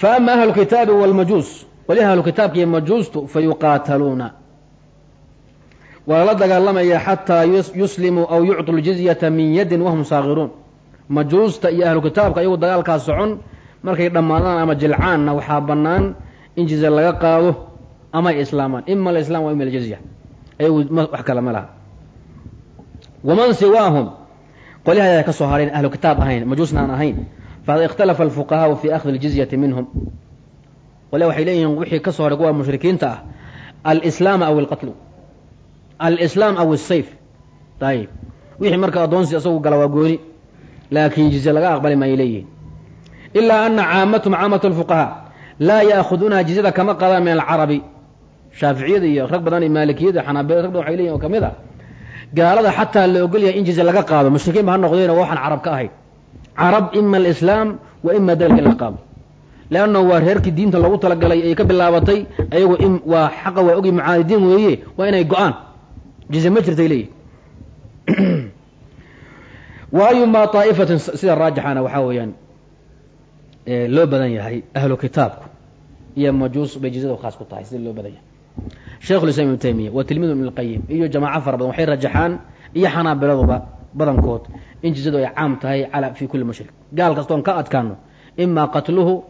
fa ama ahlu kitaabi walmajuus wali ahlu kitaabka iyo majuustu fa yuqaataluuna waa la dagaalamaya xataa yuslimuu aw yucطu ljizyata min yadin wahum saagiruun majuusta iyo ahlu kitaabka ayagu dagaalkaas socon markay dhammaadaan ama jilcaanna waxaa bannaan in jizya laga qaado ama ay islaamaan ima alislam wa ima aljizya ayagu wax kale ma laha waman siwaahum qolyaha ka soo hareen ahlu kitaab ahayn majuusna aan ahayn faqad ikhtalafa alfuqahaau fi akhdi aljizyati minhum qolya waxay leeyihiin wixii ka soo haray kuwa mushrikiinta ah alislaam aw alqatlu alislaam aw asayf ayib wixii marka addoonsi isagu gala waa gooni laakiin jizye laga aqbali maayay leeyihiin ilaa ana caamatum caamatu alfuqahaa laa ya'khuduunaha jizyada kama qaadaan min alcarabi shaaficiyada iyo rag badan iyo maalikiyada xanaabilada rag badan waxay leyihin oo ka mid a gaalada xataa la ogol yahay in jizye laga qaado mushrikiin ba ha noqdeen waxaan carab ka ahayn carab ima alislaam wa ima la qaado leanna waa reerkii diinta loogu talagalay ay ka bilaabatay ayagu waa xaqa waa ogi mucaanidiin weeye waa inay go'aan. Jizye ma jirtay leeyihiin waayumaa طaa'ifatin sida raajixana waxaa weeyaan loo badan yahay ahlu kitaabku iyo majuus bay jizyada khaas ku tahay sida loo badan yahay. Sheikhu islam ibnu taymiya wa tilmidu ibn اlqayim iyo jamaaco fara badan waxay rajaxaan iyo xanaabiladuba badankood in jizyadu ay caam tahay fi kuli mushrik. Gaal kastoon ka adkaano ima qatluhu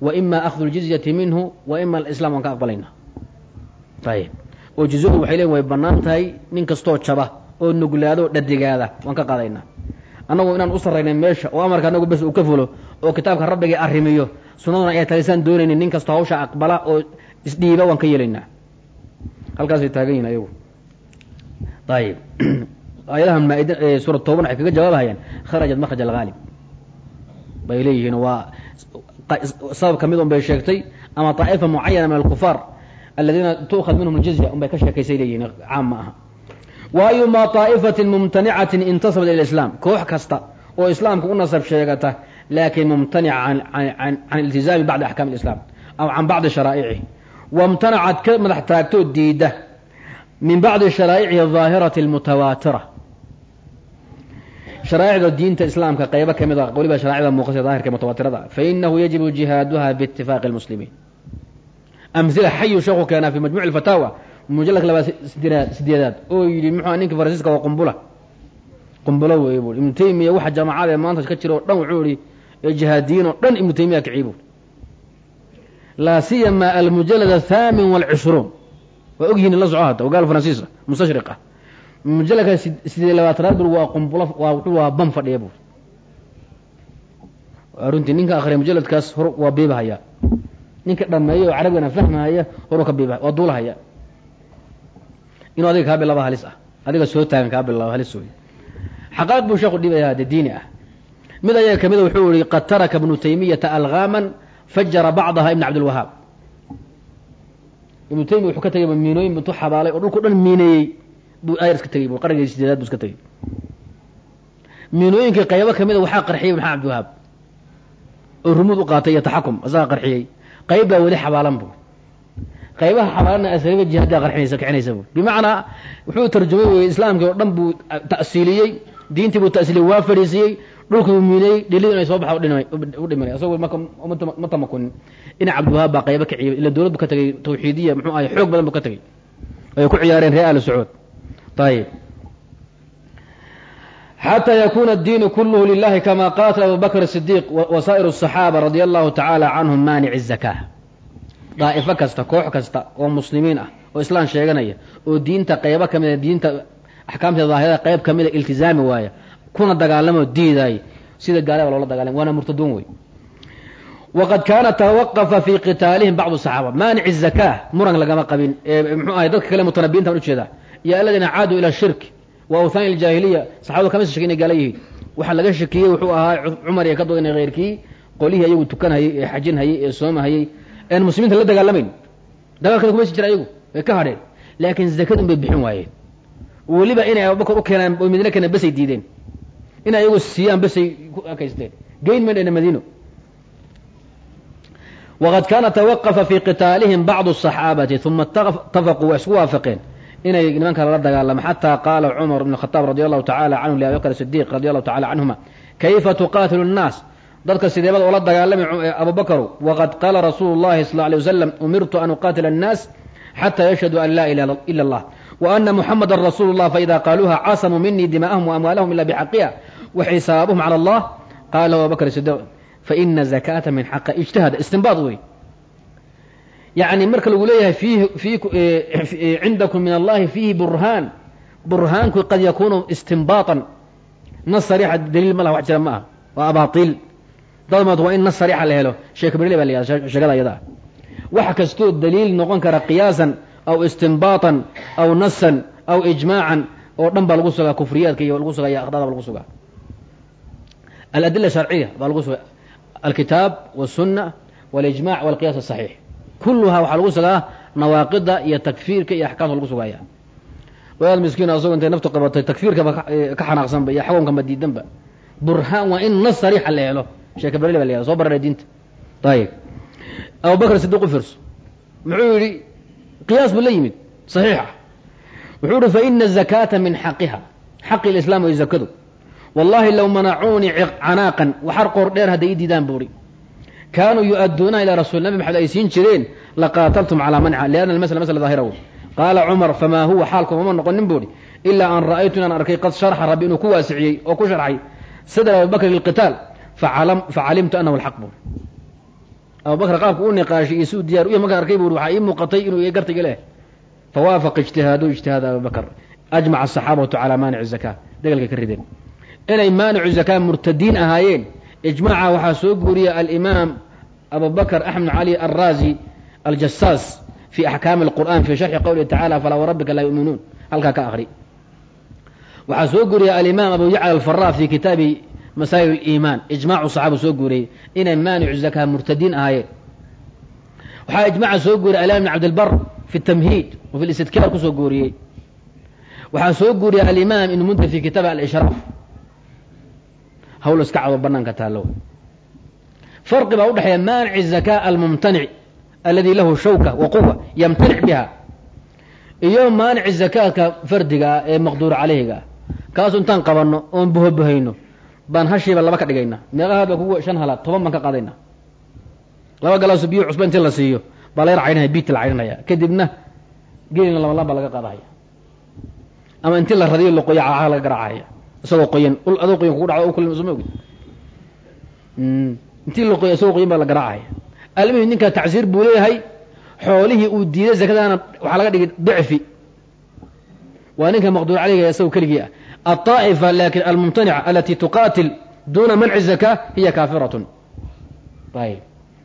wa ima akhdu ljizyati minhu wa ima alislam waan ka aqbalayna ayib oo jizyadu waxay leeyiin way bannaan tahay nin kastoo jaba oo nuglaado dhadigaada waan ka qaadaynaa annagu inaan u sarraynay meesha oo amarka anagu bes uu ka fulo oo kitaabka rabbiga arrimiyo sunnaduna ay tahaysaan doonaynin nin kastoo hawsha aqbala oo isdhiiba waan ka yeelaynaa halkaasay taagan yihiin ayagu. Ayib aayadahan maaid suurat tooban waxay kaga jawaabahayaan kharajat makhraj alghaalib bay leeyihiin waa sabab ka mid un bay sheegtay ama طaa'ifa mucayana min alkufaar aladiina tu'khad minhum aljizya un bay ka sheekaysay leeyihiin caam ma aha waayumaa طaa'ifatin mumtanicatin intasabat ila islaam koox kasta oo islaamka u nasab sheegata laakiin mumtanica can iltizaami bacdi axkaam اlislam aw can bacdi sharaa'icihi wamtanacat ka madax taagtoo diida min bacdi sharaa'icihi ahaahirati اlmutawaatira sharaa'icda diinta islaamka qaybo ka mid a weliba sharaacida muuqasa daahirka mutawaatirada fainahu yajibu jihaaduha biitifaaqi اlmuslimiin amhila xayu sheekhu keenaa fi majmuc اfataawa mujalladka labaad sideedaad oo yidhi muxua ninka faransiiska waa qumbula qumbulo weeye bui ibnu taymiya waxa jaamacada ee maanta ka jira oo dhan wuxuu ihi ee jihaadiyiin oo dhan ibnu taymiya kiciy bui laa siyama almujalad athaamin walcishruun waa ogyihiin la soco hata ogaal faransiisa mustashriqa mujalladka sideed labaatanaad bur waa qumbulo waa wuxuu waa ban fadhiya bui runtii ninka akhriya mujalladkaas hor waa biibahaya ninka dhameeya oo carabigana fahmahaya horu ka biibahaya waa duulahaya. Inuu adiga kaa bilaabo halis ah. Adiga soo taagan kaa bilaabo halis wey xaqaaiq buu sheeku dhibaya dee diini ah. Mid ayaga ka mida wuxuu yihi qad taraka ibnu taymiyata algaaman fajara bacdaha ibn cabdilwahaab ibnu taymiya wuxuu ka tegay miinooyin intuu xabaalay oo dhulku dhan miineeyey buu ayar iska tegey bu tegey qaybo ka mida waxaa qarxiyey maxamed cabdiwahaab oo rumuud u qaatay iyo taxakum isagaa qarxiyey. Qayb baa weli xabaalan bu qaybaha xabaalana asriba jihaada qarxinaysa kicinaysa bu bimacnaa wuxuu tarjumay weye islaamkii oo dhan buu ta'siiliyey diintii buu ta'siiliyey waa fadhiisiyey dhulkii buu miinayey dhelidu inay soo baxa u dhimanay asagoo ma tamakunin. Ina cabdiwahaab baa qaybo kiciyay ila dowlad bu ka tegay tawxiidiya muxuu ahay xoog badan buu ka tegey ay ku ciyaareen reer ahli sacuud ayib xatى yakuna الdiin kulh lilahi kama qaatala abu bakr الصidiq wasa'ir الصaxaaba radia allahu tacaala canhum maanic الzaka daa'ifo kasta koox kasta oo muslimiin ah oo islaan sheeganaya oo diinta qaybo ka mida diinta axkaamta daahirada qayb ka mida iltizaami waaya kuna dagaalamoo diidaay sida gaalada loola dagaalama waana murtaduun wey waqad kaana tawaqafa fi qitaalihim bacdu saxaaba maanic الzaka muran lagama qabin mxuu ahay dadka kale mutanabiinta ujeeda iyo aladiina caaduu ila shirk wa awthaani iljaahiliya saxabadu kama shaki inay gaala yihiin waxaa laga shakiyey wuxuu ahaa cumar iyo ka doodana keyrkii qolihii ayagu tukanhayey ee xajinhayey ee soomahayey een muslimiinta la dagaalamayn dagaalkana kuma si jira ayagu way ka hadheen laakiin zakadun bay bixin waayeen weliba inay abubakar u keenaan oo madiine keenaan besay diideen in ayagu siiyaan besay ku akaysteen geyn maydhena madiino waqad kaana tawaqafa fi qitaalihim bacdu الصaxaabati uma itafaquu waa isku waafaqeen inay nimanka lala dagaalamo xataa qaala cumar bn khadaab radi allahu tacala canhu liabi bakr sidiq radi allahu tacala canhuma kayfa tuqaatilu الnaas dadka sideebada oola dagaalamay abubakarow waqad qaala rasuulu llahi sal alay wasalam umirtu an uqaatila annaas xataa yashhaduu an laa ilaha ila allah wa ana muxamada rasuulu llah faida qaaluuha casamuu minii dima'ahum waamwaalahum ila bixaqiha wa xisaabuhum cala allah. Qaala abubakr sidiq faina zakaata min xaqa ijtihada istinbaad wey yani marka lagu leeyahay fiihi cindakum min allahi fiihi burhaan burhaanku qad yakunu istinbaatan nas sariixa daliil ma laha wax jira ma aha waa abaatiil dadmood waa in nas sariixa la helo sheeka berle baa la yihahda sheegada iyada ah wax kastoo daliil noqon kara qiyaasan aw istinbaatan aw nasan aw ijmaacan oo dhan baa lagu sugaa kufriyaadka iyo lagu sugaa iyo akhdada ba lagu sugaa aladila sharciya baa lagu sugaa alkitaab wالsuna wاlijmac wاlqiyaas الصaxiix kulluhaa waxaa lagu sugaa nawaaqida iyo takfiirka iyo axkaamta lagu sugaya wadaad miskiin asagoo intay naftu qabatay takfiirkaba ka xanaaqsanba iyo xakunkanba diidanba. Burhaan waa in nas sariixa la helo. Sheeka berle ba la yahda soo barara diinta. Ayib abubakr sidiq u fiirso. Muxuu yihi qiyaas buu la yimid saxiixa wuxuu yihi faina zakaata min xaqiha xaqi lislaam way zakadu. Wallahi low manacuunii canaaqan waxar qoor dheer hadday ii diidaan buuhi kaanuu yu-adduunaha ilaa rasul nabi maxamed ay siin jireen laqaataltum calaa manca lianna almasla masla daahira wey qaala cumar famaa huwa xaalku mama noqonin buuhi ilaa an ra'aytu inaan arkay qad sharxa rabbi inuu ku waasiciyey oo ku sharxay sadr abubakr lilqitaal facalimtu anahu alxaq buuri abubakr qaabku u niqaashay iyo siuu diyar u yahy markaan arkay buuri waxaa ii muuqatay inuu i gartayga leh. Fawaafaqa ijtihaadu ijtihaada abubakr ajmaca asaxaabatu calaa maanici zaka degalkay ka rideen. Inay maanicu zakaa murtadiin ahaayeen ijmaaca waxaa soo guuriya alimaam abubakr axmed cali alraazi aljasaas fi axkaami alqur'an fi sharxi qowlihi tacala falaa warabbika laa yu'minuun. Halkaa ka akri waxaa soo guuriya alimaam abu yacla alfara fi kitaabi masaa'il اliimaan ijmacu saxaaba soo guuriyey inay maanicu zakaa murtadiin ahaayeen. Waxaa ijmaca soo guuriyay alimaam ibn cabdilbar fi tamhiid wa fi listidkaar ku soo guuriyey. Waxaa soo guuriyay alimaam ibn mundir fi kitaabi alishraaf hawl iska cado banaanka taallo. Farqi baa udhexeeya maanic zakaa almumtanic aladi lahu shawka wa quwa yamtanic biha. Iyo maanic zakaadka fardiga ah ee maqduur caleyhiga ah. Kaasu intaan qabanno oon bohobohayno baan hashiiba laba ka dhigayna. Meeqahaad baa kugu shan halaad toban baan ka qaadayna. Laba galaaso biyo cusba intii la siiyo baa la yar caynaya biiti la caynaya. Kadibna geelina laba laan baa laga qaadahaya. Ama intii la radiyo laqoya caaha laga garaacahaya isagoo qoyan ul adoo qoyan kugu dhacdo kul soma ogid intii la qoya isagoo qoyan baa la garaacahaya almihim ninkaa tacsiir buu leeyahay xoolihii uu diiday zakadaana waxaa laga dhigay dicfi waa ninka maqduur caleyga isagoo keligii ah aلطaaئifa lakin almumtanica alati tuqatil duna manci الzaka hiya kaafiratun ayb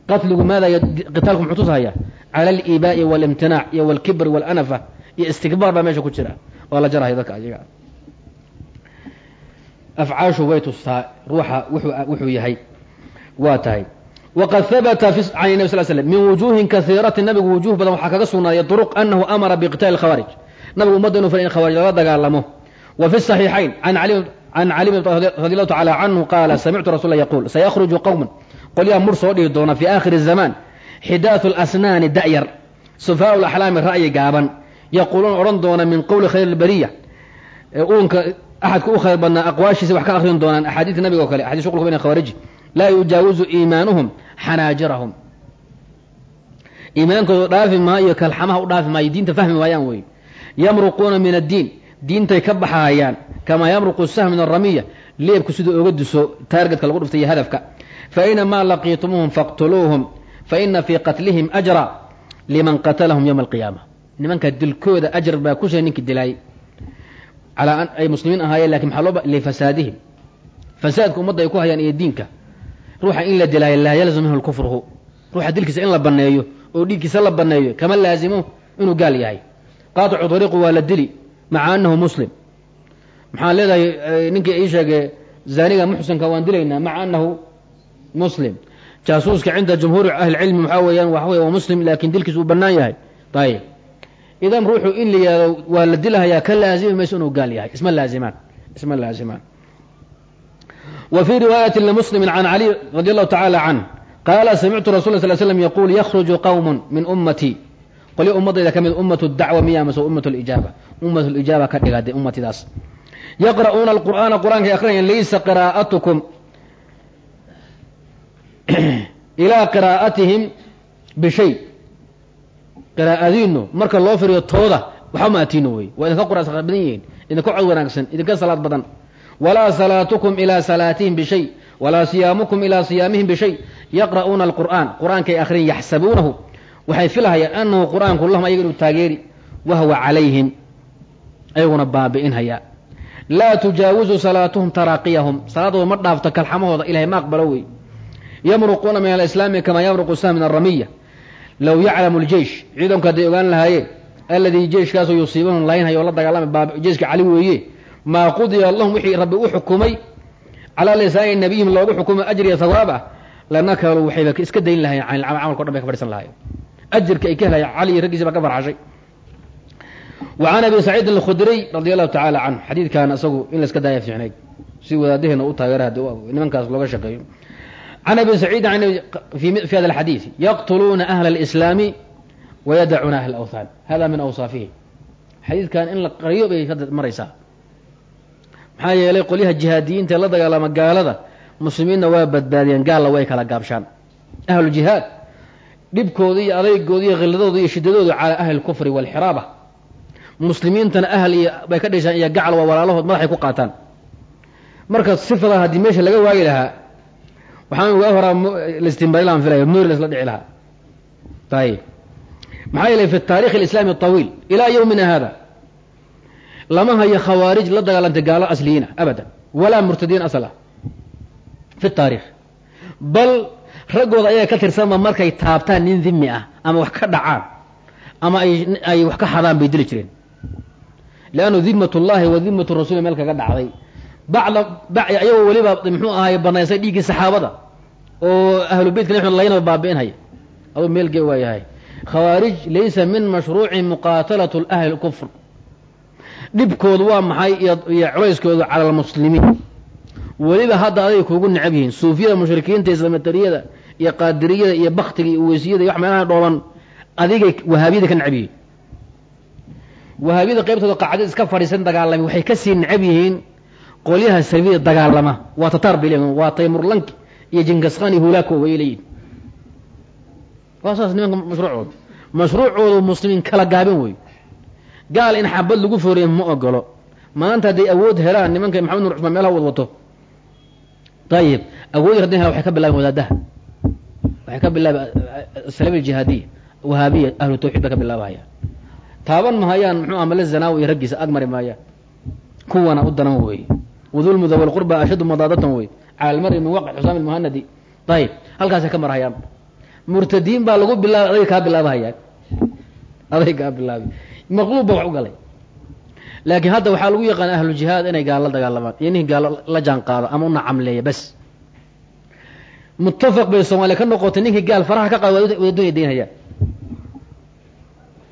qatligu maada qitaalku muxuu tusahaya cala اliibaa'i wاlimtinaac iyo wاlkibr wاlanafa iyo istikbaar baa meesha ku jira waa la jarahaya dadka ayaga afcaashu way tustaa ruuxa wuxuu yahay waa tahay wqad habta can nab sl slm min wujuhin kaiirati nabigu wujuh badan waxaa kaga sugnaaday duruq anahu amara biqitaali اkhawaarij nabigu ummadda inu fara in khawarij lala dagaalamo wa fi صaxiixayn can cali bn radi allahu tacala canhu qaala samictu rasul la yaquul sayakhruju qowma qolyaha mur soo dhihi doona fi aakhiri الzamaan xidaaثu اlasnaani da'yar sufaau اlaxlaami ra'yi gaaban yaquuluuna odhan doona min qowli khayr اlbariya uunka axadka u khayr badnaa aqwaashiisa wax ka akrin doonaan axaadiista nabiga o kale axadis shuqulka bayna khawaariji laa yujaawizu iimaanuhum xanaajirahum iimaankooda dhaafi maayo kalxamaha u dhaafi maayo diinta fahmi waayaan wey yamruquuna min addiin diintay ka baxahayaan kamaa yamruqu sahm min aramiya leebku siduu oga duso taargetka lagu dhuftay iyo hadafka fainamaa laqiitumuuhum faqtuluuhum faina fii qatlihim ajra liman qatalahum yowma alqiyaama nimanka dilkooda ajar baa ku ninkii dilaay calaa an ay muslimiin ahaayeen laakiin maxaa loo lifasaadihim fasaadka ummadda ay ku hayaan iyo diinka ruuxa in la dilaayo laa yalzam minhu kufruhu ruuxa dilkiisa in la baneeyo oo dhiigkiisa la baneeyo kama laazimo inuu gaal yahay qaaticu dariiqu waa la dili maca anahu muslim maxaan leedahay ninkii ii sheegay zaaniga muxsanka waan dilaynaa maca anahu muslim jaasuuska cinda jumhuuri ahlicilmi waxaa weeyaan waxa wey waa muslim laakin dilkiisa uu banaan yahay ayib idan ruuxu in la yihahdo waa la dilhayaa ka laazimi mayso inuu gaal yahay isma laazimaan isma laazimaan wa fii riwaayati limuslimi can cali radi allahu tacaala canh qaala samictu rasul sl slm yaquul yakhruju qowm min ummatii qolyo ummadayda ka mid ummatu dacwa miya mase ummat lijaaba ummat lijaaba ka dhiga de ummatidaas yaqra'uuna alqur'aana qur'ankay akrinayaan laysa qiraa'atukum ilaa qiraa'atihim bishay qiraa'adiinu marka loo firiyo tooda waxba ma atiino wey waa idinka quraan badan yihiin idinka cod wanaagsan idinka salaad badan. Walaa salaatukum ilaa salaatihim bishay walaa siyaamukum ilaa siyaamihim bishay. Yaqra'uuna alqur'aan qur'aankay akhriyin yaxsabuunahu waxay filahayaan anahu qur'aanku lahum ayaga inuu taageeri wahwa calayhim. Ayaguna baabi'inhaya laa tujaawizu salaatuhum taraaqiyahum. Salaadooda ma dhaafto kalxamahooda ilahay ma aqbalo wey yamruquuna min alislaami kamaa yamruqu sam min aramiya low yaclamu ljeish ciidanku hadday ogaan lahaayeen alladii jeiskaasu yusiibahum laynhayo la dagaalamay jeiska cali weeye maa qudiya lahum wixii rabbi u xukumay calaa lisaani nabiyihim loogu xukumay ajriya hawaab ah lanakalu waxayba iska dayn lahayen camalko dhan bay ka fadhisan lahayen ajirka ay ka helayan cali iyo raggiisa baa ka farxashay. Wa can abi saciidin alkhudriy radi allahu tacaala canhu xadiidkan isagu in la iska daaya fiicnayd si wadaadaheena u taageera haddi nimankaas looga can abi saciidin fi hada alxadiid yaqtuluuna ahla alislaami wayadacuuna ahla alawthaan hada min awsaafihi xadiidkan in la qariyo bay ka maraysaa maxaa yeelay qolyaha jihaadiyiinta ee la dagaalama gaalada muslimiinna waa badbaadiyeen gaalla way kala gaabshaan ahlujihaad dhibkooda iyo adaygooda iyo khilladooda iyo shiddadooda calaa ahli lkufri waalxiraaba muslimiintana ahl iyo bay ka dhishaan iyo gacal waa walaalahood madaxay ku qaataan marka sifada haddii meesha laga waagi lahaa waxaan uga horaa laistimbaarilaan filaya moori laisla dhici lahaa. Ayib maxaa yeelay fi taarikh alislaami aطawiil ilaa yowmina hada lama hayo khawaarij la dagaalantay gaalo asliyiina abadan walaa murtadiin asla fi taarikh bal raggooda ayaga ka tirsanba markay taabtaan nin dimi ah ama wax ka dhacaan ama ay wax ka xadaan bay dili jireen. Leannu dimat ullahi wa dimatu rasuli meel kaga dhacday bacda ayagoo weliba muxuu ahaay banaysay dhiiggii saxaabada oo ahlu beytka laynaba baabi'inhaya aduu meelgee waa yahay. Khawaarij laysa min mashruuci muqaatalatu ahli kufr dhibkoodu waa maxay iyo culayskoodu cala almuslimiin? Weliba hadda aday kuugu necab yihiin. Suufiyada mushrikiinta islaamatariyada iyo qaadiriyada iyo baktiga iyo uweysiyada iyo wax meelaha dhooban adigay wahaabiyada ka necab yihiin. Wahaabiyada qaybtooda qacdad iska fadhiisan dagaalami waxay ka sii necab yihiin qolyaha salafiyada dagaalama. Waa tataar bay leeyihiin waa taymurlanki iyo jingaskan iyo hulaako way leeyihiin waa saas nimanka mashruucooda mashruucoodu muslimiin kala gaabin wey gaal in xabad lagu fooriya ma ogolo maanta hadday awood helaan nimanka maxamed nur cusmaan meelaha wad wato. Ayib awood hadday helaan waxay ka bilaabeen wadaadaha waxay ka bilaaben salafi jihaadiya wahaabiya ahlu tawxiid bay ka bilaabahaya taaban mahayaan muxuu ah male zanaawi iyo raggiisa agmari maayaan kuwana u danan weeye wadulmu dawi lqurba ashaddu madaadatan wey cala almari min waqi xusaam ilmuhanadi ayib halkaasay ka marhayaan murtadiin baa lagu bilaabay aday kaa bilaabahayaan aday kaa bilaabi. Maqluub ba wax u galay. Laakiin hadda waxaa lagu yaqaana ahlu jihaad inay gaal la dagaalamaan iyo ninkii gaalo la jaan qaado ama u nacamleeya bas muttafaq bay soomaaliya ka noqotay ninkii gaal faraha ka qaado wadadoonay daynhayaan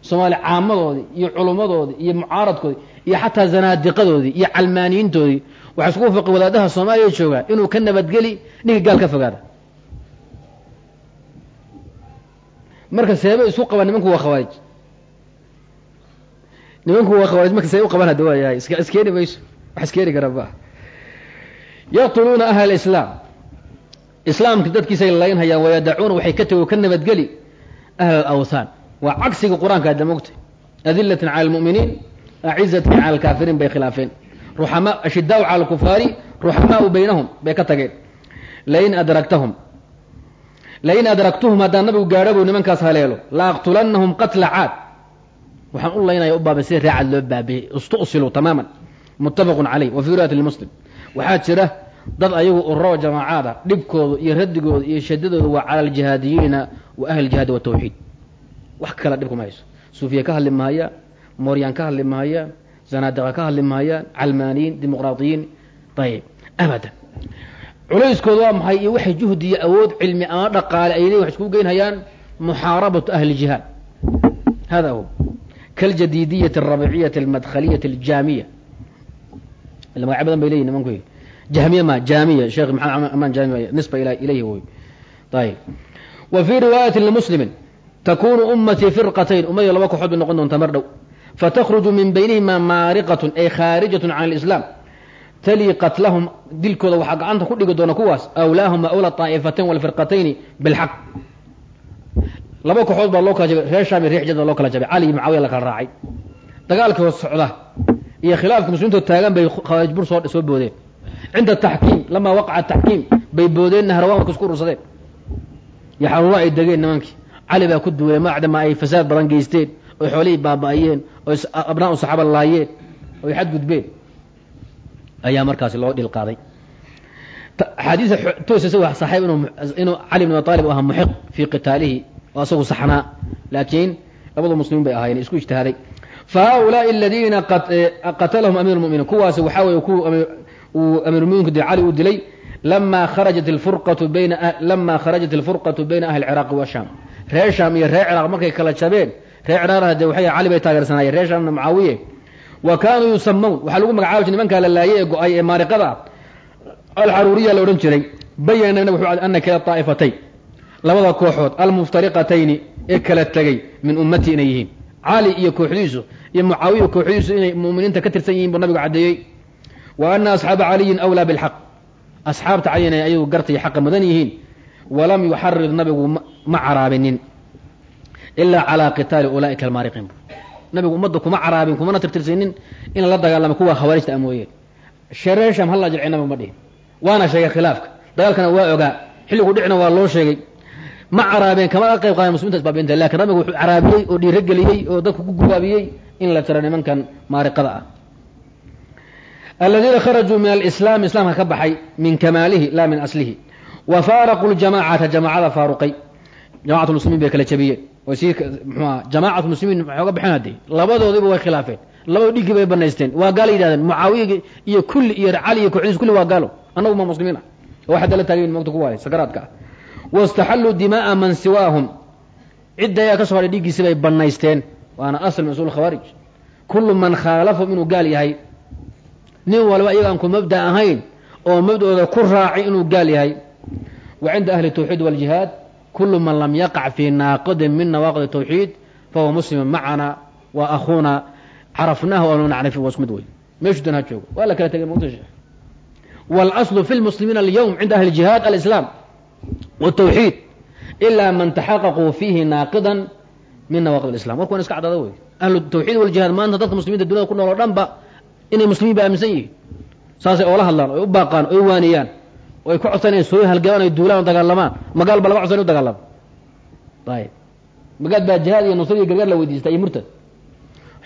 soomaaliya caamadoodii iyo culummadoodii iyo mucaaradkoodii iyo xataa zanaadiqadoodii iyo calmaaniyiintoodii waxaa isku wafaqay wadaadaha soomaaliya joogaa inuu ka nabadgeli ninkii gaal ka fogaada. Marka seeba isku qabaan nimanku waa khawaarij. Nimanku waa khawaarij marka see u qaban hadda waa iska iskeeni mayso. Wax iskeeni kara yaqtuluuna ahla alislaam islaamka dadkiisay laynhayaan wayadacuuna waxay ka tego ka nabadgeli ahla alawthaan waa cagsiga qur'aanka hadda mogtay adilatin cala almu'miniin acizatin cala alkaafiriin bay khilaafeen ruxamaa ashidaau cala alkufaari ruxamaau baynahum bay ka tageen. Lain adragtahum lain adraktuhum haddaan nabigu gaadho buu nimankaas haleelo. La aqtulannahum qatla caad. Waxaan u laynaya u baabay sida raacad loo baabiyey. Istu'siluu tamaaman. Muttafaqun caleyh wa fii riwaayati lmuslim waxaa jira dad ayagu ururo jamaacaada dhibkooda iyo radigooda iyo shadadooda waa cala aljihaadiyiina wa ahli ljihaadi watawxiid wax kala dhib kuma hayso. Suufiya ka hadli mahayaan mooryaan ka hadli mahayaan zanaadiqa ka hadli mahayaan calmaaniyiin dimuqraadiyiin ayib abadan culayskooda waa maxay iyo waxay juhdi iyo awood cilmi ama dhaqaale ay leeyihiin wax iskugu geynhayaan muxaarabatu ahli jihaad hada hu kaljadiidiyati alrabiciyati almadkhaliyati aljaamiya ila magacyo badan bay leyihin nimanku jahmiye ma jaamiya sheekh maxamed amaan jaamiya nisba ilayhi wey ayib wa fii riwaayati limuslimin takunu ummatii firqatayn ummadii laba kooxood bay noqon doontaa mar dhow fatakruju min baynihima maariqatun ay khaarijatun can alislaam talii qatlahum dilkooda waxaa gacanta ku dhigi doona kuwaas awlaahuma awla طaa'ifatain walfirqatayni bilxaq laba kooxood baa loo kala jabay reer shaam iyo reer xijaz baa loo kala jabay cali iyo mucaawiya la kala raacay dagaalkii socda iyo khilaafka muslimiinto taagan bay khawaarij bur soo soo boodeen cinda taxkiim lamaa waqaca taxkiim bay boodeen nahrawaan marka isku urursadeen iyo xaruuro ay degeen nimankii baa ku duulay macdama ay fasaad badan oy xoolihii baaba'ayeen oy abnaa saxaaba laayeen oy xadgudbeen. Ayaa markaasi loo dhil qaaday axaadiisa toosasa wa saxiib inuu cali bn abi ahaa muxiq fii qitaalihi oo asagu saxnaa. Laakiin labadu muslimiin bay ahaayeen isku ijtihaaday. Fa aladiina qatalahum amiir muminiin. Kuwaasi waxaa weye ku uu amiirmuminiinku de cali uu dilay lama kharajat alfurqatu bayna lama kharajat alfurqatu bayna ahli ciraaqi wa shaam. Shaam iyo reer ciraaq markay kala jabeen reer ciraaqna de waxay cali bay taageersanaayeen reer shaamna mucaawiye wa kaanuu yusamown waxaa lagu magacaabi jiray nimankaa la laayay ee go'ay ee maariqada. Alxaruuriya la odhan jiray bayana nabig wuxuu ana kala taa'ifatayn labada kooxood almuftariqatayni ee kala tegay min ummatii inay yihiin. Cali iyo kooxdiisu iyo mucaawiya kooxdiisu inay mu'miniinta ka tirsan yihiin buu nabigu caddeeyey. Wa ana asxaaba caliyin awlaa bilxaq. Asxaabta cali inay ayagu gartay xaqa mudan yihiin. Walam yuxarid nabigu ma caraabinin ilaa calaa qitaali ulaa'ika almaariqiin nabigu ummadda kuma caraabin kumana tirtirsinin in la dagaalamo kuwa khawaarijta a mooyeen shareesham halla jilci nabigu ma dhihin. Waana sheegay khilaafka. Dagaalkana waa ogaa. Xilligu dhicna waa loo sheegay. Ma caraabeen kama qayb qaadan muslimta isbaabiinta laakiin nabigu wuxuu caraabiyey oo dhiirogeliyey oo dadku ku gubaabiyey in la tiro nimankan maariqada ah. Aladiina kharajuu min alislaam islaamka ka baxay min kamaalihi laa min aslihi. Wa faaraquu ljamacata jamaacada faaruqay. Jamacat muslimiin bay kala jabiyeen mxuaha jamacat muslimiin waxay oga baxeen hadde labadoodiba way khilaafeen labado dhiggii bay banaysteen waa gaalo yidhahdeen mucaawiya iyo kulli iyo cali iyo kooxdiis kulli waa gaalo annagu ma muslimiin ah oo waxaa dala taagayin mogta kuwaay sakaraadka ah waاstaxalluu dimaaa man siwaahum cidda ayaa ka soo hadhay dhiiggiisi bay banaysteen waana asl min usul khawaarij kullu man khaalafahum inuu gaal yahay nin walba iyaga aan ku mabda ahayn oo mabdooda ku raacay inuu gaal yahay wa cinda ahli tawxiid waljihaad kulu man lam yaqac fii naaqidin min nawaaqid tawxiid fahuwa muslimun macana wa akhuuna carafnaahu anu nacrif waa isku mid wey meeshu dan ha joogo waa la kala tegay mugta sheekh واlأصل في المسلمين اليوم عند أهل الجهاد الإسلام والتوحيد إلا من تحققوا فيه ناaqضا min نواaqض الإسلام warkuwan iska cadada wey أهل التوحيد والجهاad maanta dadka muslimiinta duniyada ku nool o dhan ba inay muslimiin ba aaminsan yihiin saasay oola hadlaan oy u baaqaan oy waaniyaan o ay ku codsan inay soo halgamaan ay duulaan o dagaalamaan. Magaal ba laga codsan u dagaalamo ayb. Magaal baa jihaad iyo nusr iyo la weydiista iyo murtad.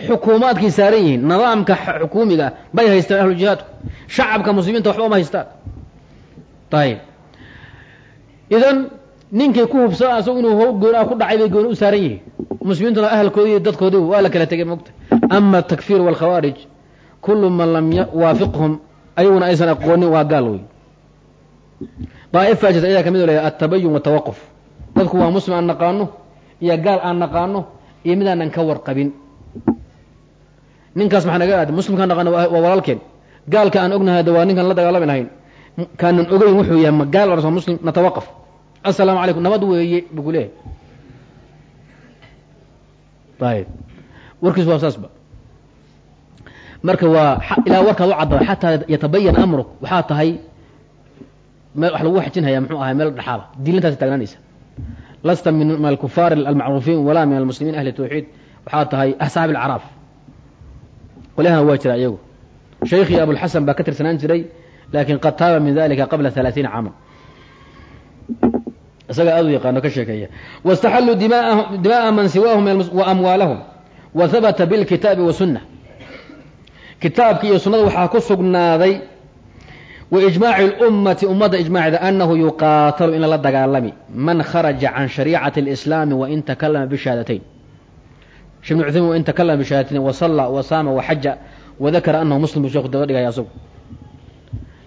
Xukuumaadkay saaran yihiin nidaamka xukuumiga bay haystaan ahlujihaadku shacabka muslimiinta waxba uma haystaan. Ayib idan ninkay ku hubsan asagu inuu how gooni ku dhacay bay gooni u saaran yihiin. Muslimiintuna ahalkoodii iyo dadkoodii waa la kala tegay mogta ama atakfiir walkhawaarij kullu man lam yuwaafiqhum ayaguna aysan aqoonin waa gaal wey daaifa jirta ayadaa ka mid leeya atabayun watawaquf dadku waa muslim aan naqaano iyo gaal aan naqaano iyo midaanan ka warqabin. Ninkaas maxaa naga aada muslimkaan naqaano waa walaalkeen. Gaalka aan ognahay de waa ninkaan la dagaalami lahayn kaanan ogeyn wuxuu yahay gaal orsa muslim natawaqaf assalaamu calaykum. Nabad weeye buu ku leeyahay. Ayib warkiis waa saasba marka waa ilaa warkaad u cadda xataa yatabayan amruk waxaa tahay wax lagu xajinhaya muxuu ahay meel dhexaada diilintaasi taagnaanaysa. Lasta min alkufaar almacruufiin walaa min almuslimiin ahli tawxiid. Waxaa tahay asxaabi alcaraaf. Qolyahana waa jira iyagu shaykhii abulxasan baa ka tirsanaan jiray laakin qad taaba min dalika qabla halaaiina caaman isaga aad yaqaano ka sheekeeya waاstaxalluu dimaءa man siwaahum wa amwaalahum wa habata bilkitaabi wasunna kitaabki iyo sunnada waxaa ku sugnaaday wa ijmaaci اlummati ummadda ijmaacda anahu yuqaatalu in lala dagaalami man kharaja can shariicati اlislaami wain takalama bishahaadatayn sheh bn cuthaymin wain takalama bishahaadatayn wasalla wasaama waxaja wadakara anahu muslim buu sheeku daba dhigaya asagu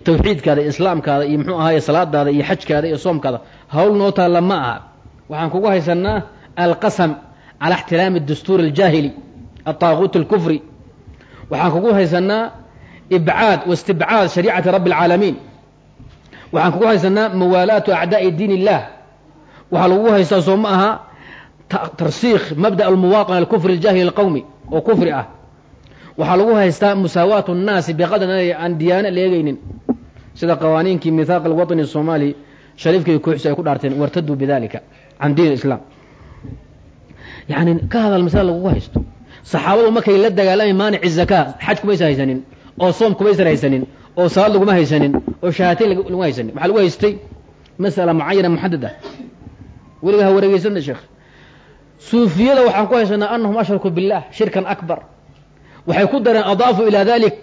tawxiidkaada islaamkaada iyo muxuu ahaye salaadaada iyo xajkaada iyo soomkaada hawl noo taalla ma aha waxaan kugu haysanaa alqasam cala اxtiraami dastuur اljaahili aطaaquut اlkufri waxaan kugu haysanaa ibcaad waistibcaad shariicati rabbi اlcaalamiin waxaan kugu haysanaa mawaalaatu acdaa'i diin illah waxaa lagu haystaa soo ma aha tarsiikh mabda almuwaaطana alkufri اljaahili اlqowmi oo kufri ah waxaa lagu haystaa musaawaatu nnaasi biqadri aan diyaano leegaynin sida qawaaniinkii mithaaq alwaطni الsoomaali shariifkii kooxsi ay ku dhaarteen wartaduu bidalika can diin islaam yani ka hadal masale lagugu haysto saxaabadu markay la dagaalamay maanici zakaa xaj kumaysan haysanin oo soom kumaysan haysanin oo salaad laguma haysanin oo shahaatayn laguma haysanin maxaa lagu haystay masala mucayana muxadada weliga ha wareegeysana sheekh suufiyada waxaan ku haysanaa anahum ashrakuu billah shirkan akbar waxay ku dareen adaafuu ilaa dalik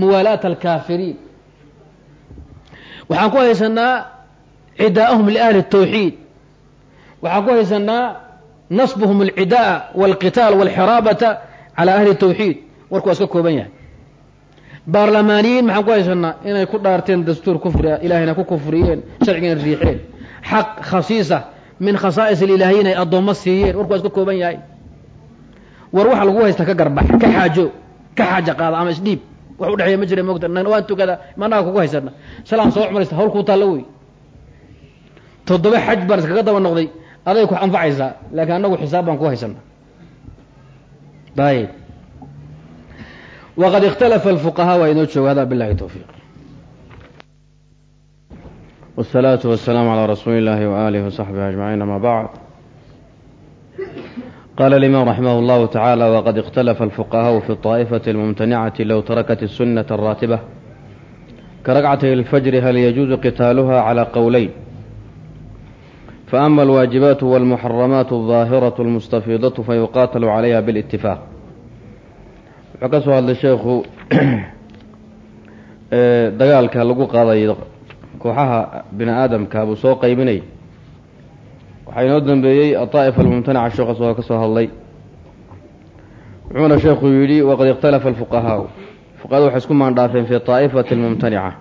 muwaalaata alkaafiriin waxaan ku haysanaa cidaa'ahum liahli الtawxiid waxaan ku haysanaa nasbuhum alcidaa walqitaal walxiraabata calaa ahli الtawxiid warku waa iska kooban yahay baarlamaaniyiin maxaan ku haysanaa inay ku dhaarteen dastuur kufria ilahayna ku kufriyeen sharcigana riixeen. Xaq khasiisa min khasaa'is ililaahiyin ay addoommo siiyeen warku waa iska kooban yahay. War waxa lagu haysta ka garbax ka xaajo ka xaaja qaada ama isdhiib wax u ma jira moogta waan tukada managa kugu haysana salaan soo cumaraysta hawl kuu taalla wey. Toddoba xaj baan iskaga daba noqday aday ku anfacaysaa laakiin annagu xisaab baan ku haysana ayb waqad ikhtalafa alfuqahaa waa inoo jooga hada billahi towfiiq wالsalaaةu waالsalaamu calىa rasuuli اllahi waalihi wasaxbihi ajmaciin ama bacd qala اlimam raximah اllahu tacaala waqad ikhtalafa alfuqahaau fi الطaa'ifati اlmumtanicati low tarakat الsunaةa الraatiba karagcatay اlfajri hal yajuuzu qitaaluha calى qowleyn faama alwaajibaat wاlmuxaramaat الظaahiraة اlmustafiidaة fayuqaatalu calayha bاlاtifaaq wuxuu ka soo hadlay sheekhu dagaalka lagu qaadayo kooxaha bini aadamka buu soo qaybinayay. Waxaa inoo dambeeyey adaa'ifa almumtanica sheekhaas waa ka soo hadlay. Wuxuuna sheekhu yidhi waqad ikhtalafa alfuqahaau fuqahadu waxay isku maandhaafeen fii taa'ifati almumtanica.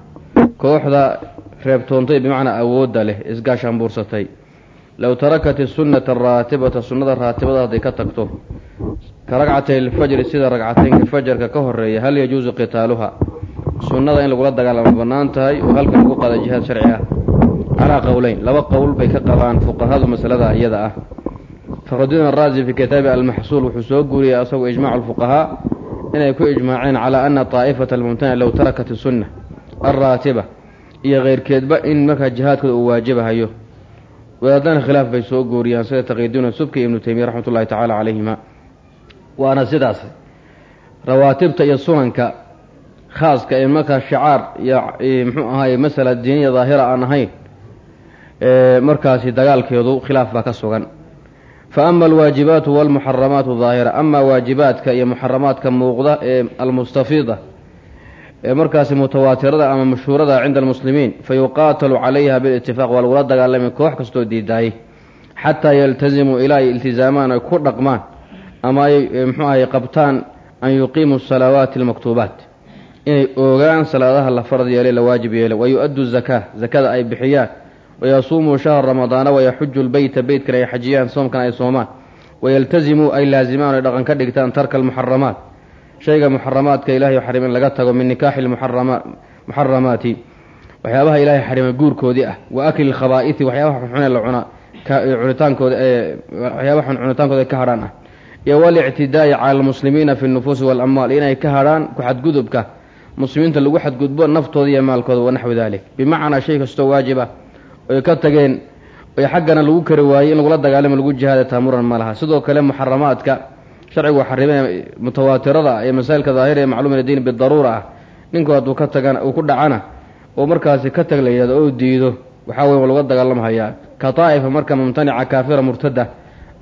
Kooxda reebtoontay bimacnaa awoodda leh isgaashaan buursatay low tarakat isunnata araatibata sunnada raatibada hadday ka tagto ka ragcatay alfajri sida ragcataynka fajarka ka horreeya hal yajuusu qitaaluha. Sunnada in lagula dagaalamo bannaan tahay oo halka lagu qaada jihaad sharci ah. Calaa qowleyn laba qowl bay ka qabaan fuqahadu masalada iyada ah. Fakhrudiin araazi fii kitaabi almaxsuul wuxuu soo guuriyey asagu ijmacu alfuqahaa inay ku ijmaaceen calaa ana taa'ifata almumtanic low tarakat isunna alraatiba iyo keyrkeedba in markaa jihaadkooda uu waajibahayo wadaadana khilaaf bay soo guuriyaan sida taqiidiuna subki ibnu teymiya raxmat ullahi tacaala calayhima waana sidaas. Rawaatibta iyo sunanka khaaska ee markaa shicaar iyo muxuu ahaye masala diiniya daahira aan ahayn markaasi dagaalkeedu khilaaf baa ka sugan. Fa ama alwaajibaatu walmuxaramaatu daahira. Amaa waajibaadka iyo muxaramaadka muuqda ee almustafiida ee markaasi mutawaatirada ama mashhuurada cinda almuslimiin fa yuqaatalu calayha bilitifaaq waa lagula dagaalamay koox kastoo diidaayay xataa yaltazimuu ilaa ay iltizaamaan ay ku dhaqmaan ama ay muxuu ahay qabtaan an yuqiimuu salawaati almaktuubaat. Inay oogaan salaadaha la farad yeelay la waajib yeelay. Wa yu-addu zakaa zakada ay bixiyaan. Wayasuumuu shahra ramadaana wayaxuju lbeyta beytkana ay xajiyaan soomkana ay soomaan. Wayaltazimuu ay laazimaan ay dhaqan ka dhigtaan tarka almuxaramaat. Shayga muxaramaadka ilahay xarim in laga tago min nikaaxi lmuxaramaati waxyaabaha ilaahay xarimay guurkoodii ah. Wa akli lkhabaa'ithi waxyaabaha xunxune la cuna cunitaankooda ee waxyaabaha xun cunitaankooda ay ka hadhaan ah iyo walictidaa'i cala almuslimiina fi nufuusi waalamwaal inay ka hadhaan ku-xadgudubka muslimiinta lagu xadgudbo naftooda iyo maalkooda wanaxwi dalik bimacnaa shay kastoo waajib ah oy ka tageen oy xaggana lagu kari waayey in lagula dagaalamo lagu jihaada taamuran ma laha. Sidoo kale muxaramaadka sharcigu xarimee mutawaatirada ee masaa'ilka daahira ee macluum diin bidaruura ah. Ninku hadduu ka tagana uu ku dhacana oo markaasi ka tag la yidhahdo oo diido waxaa weya waa laga dagaalamhayaa. Ka daa'ifa marka mumtanica kaafira murtada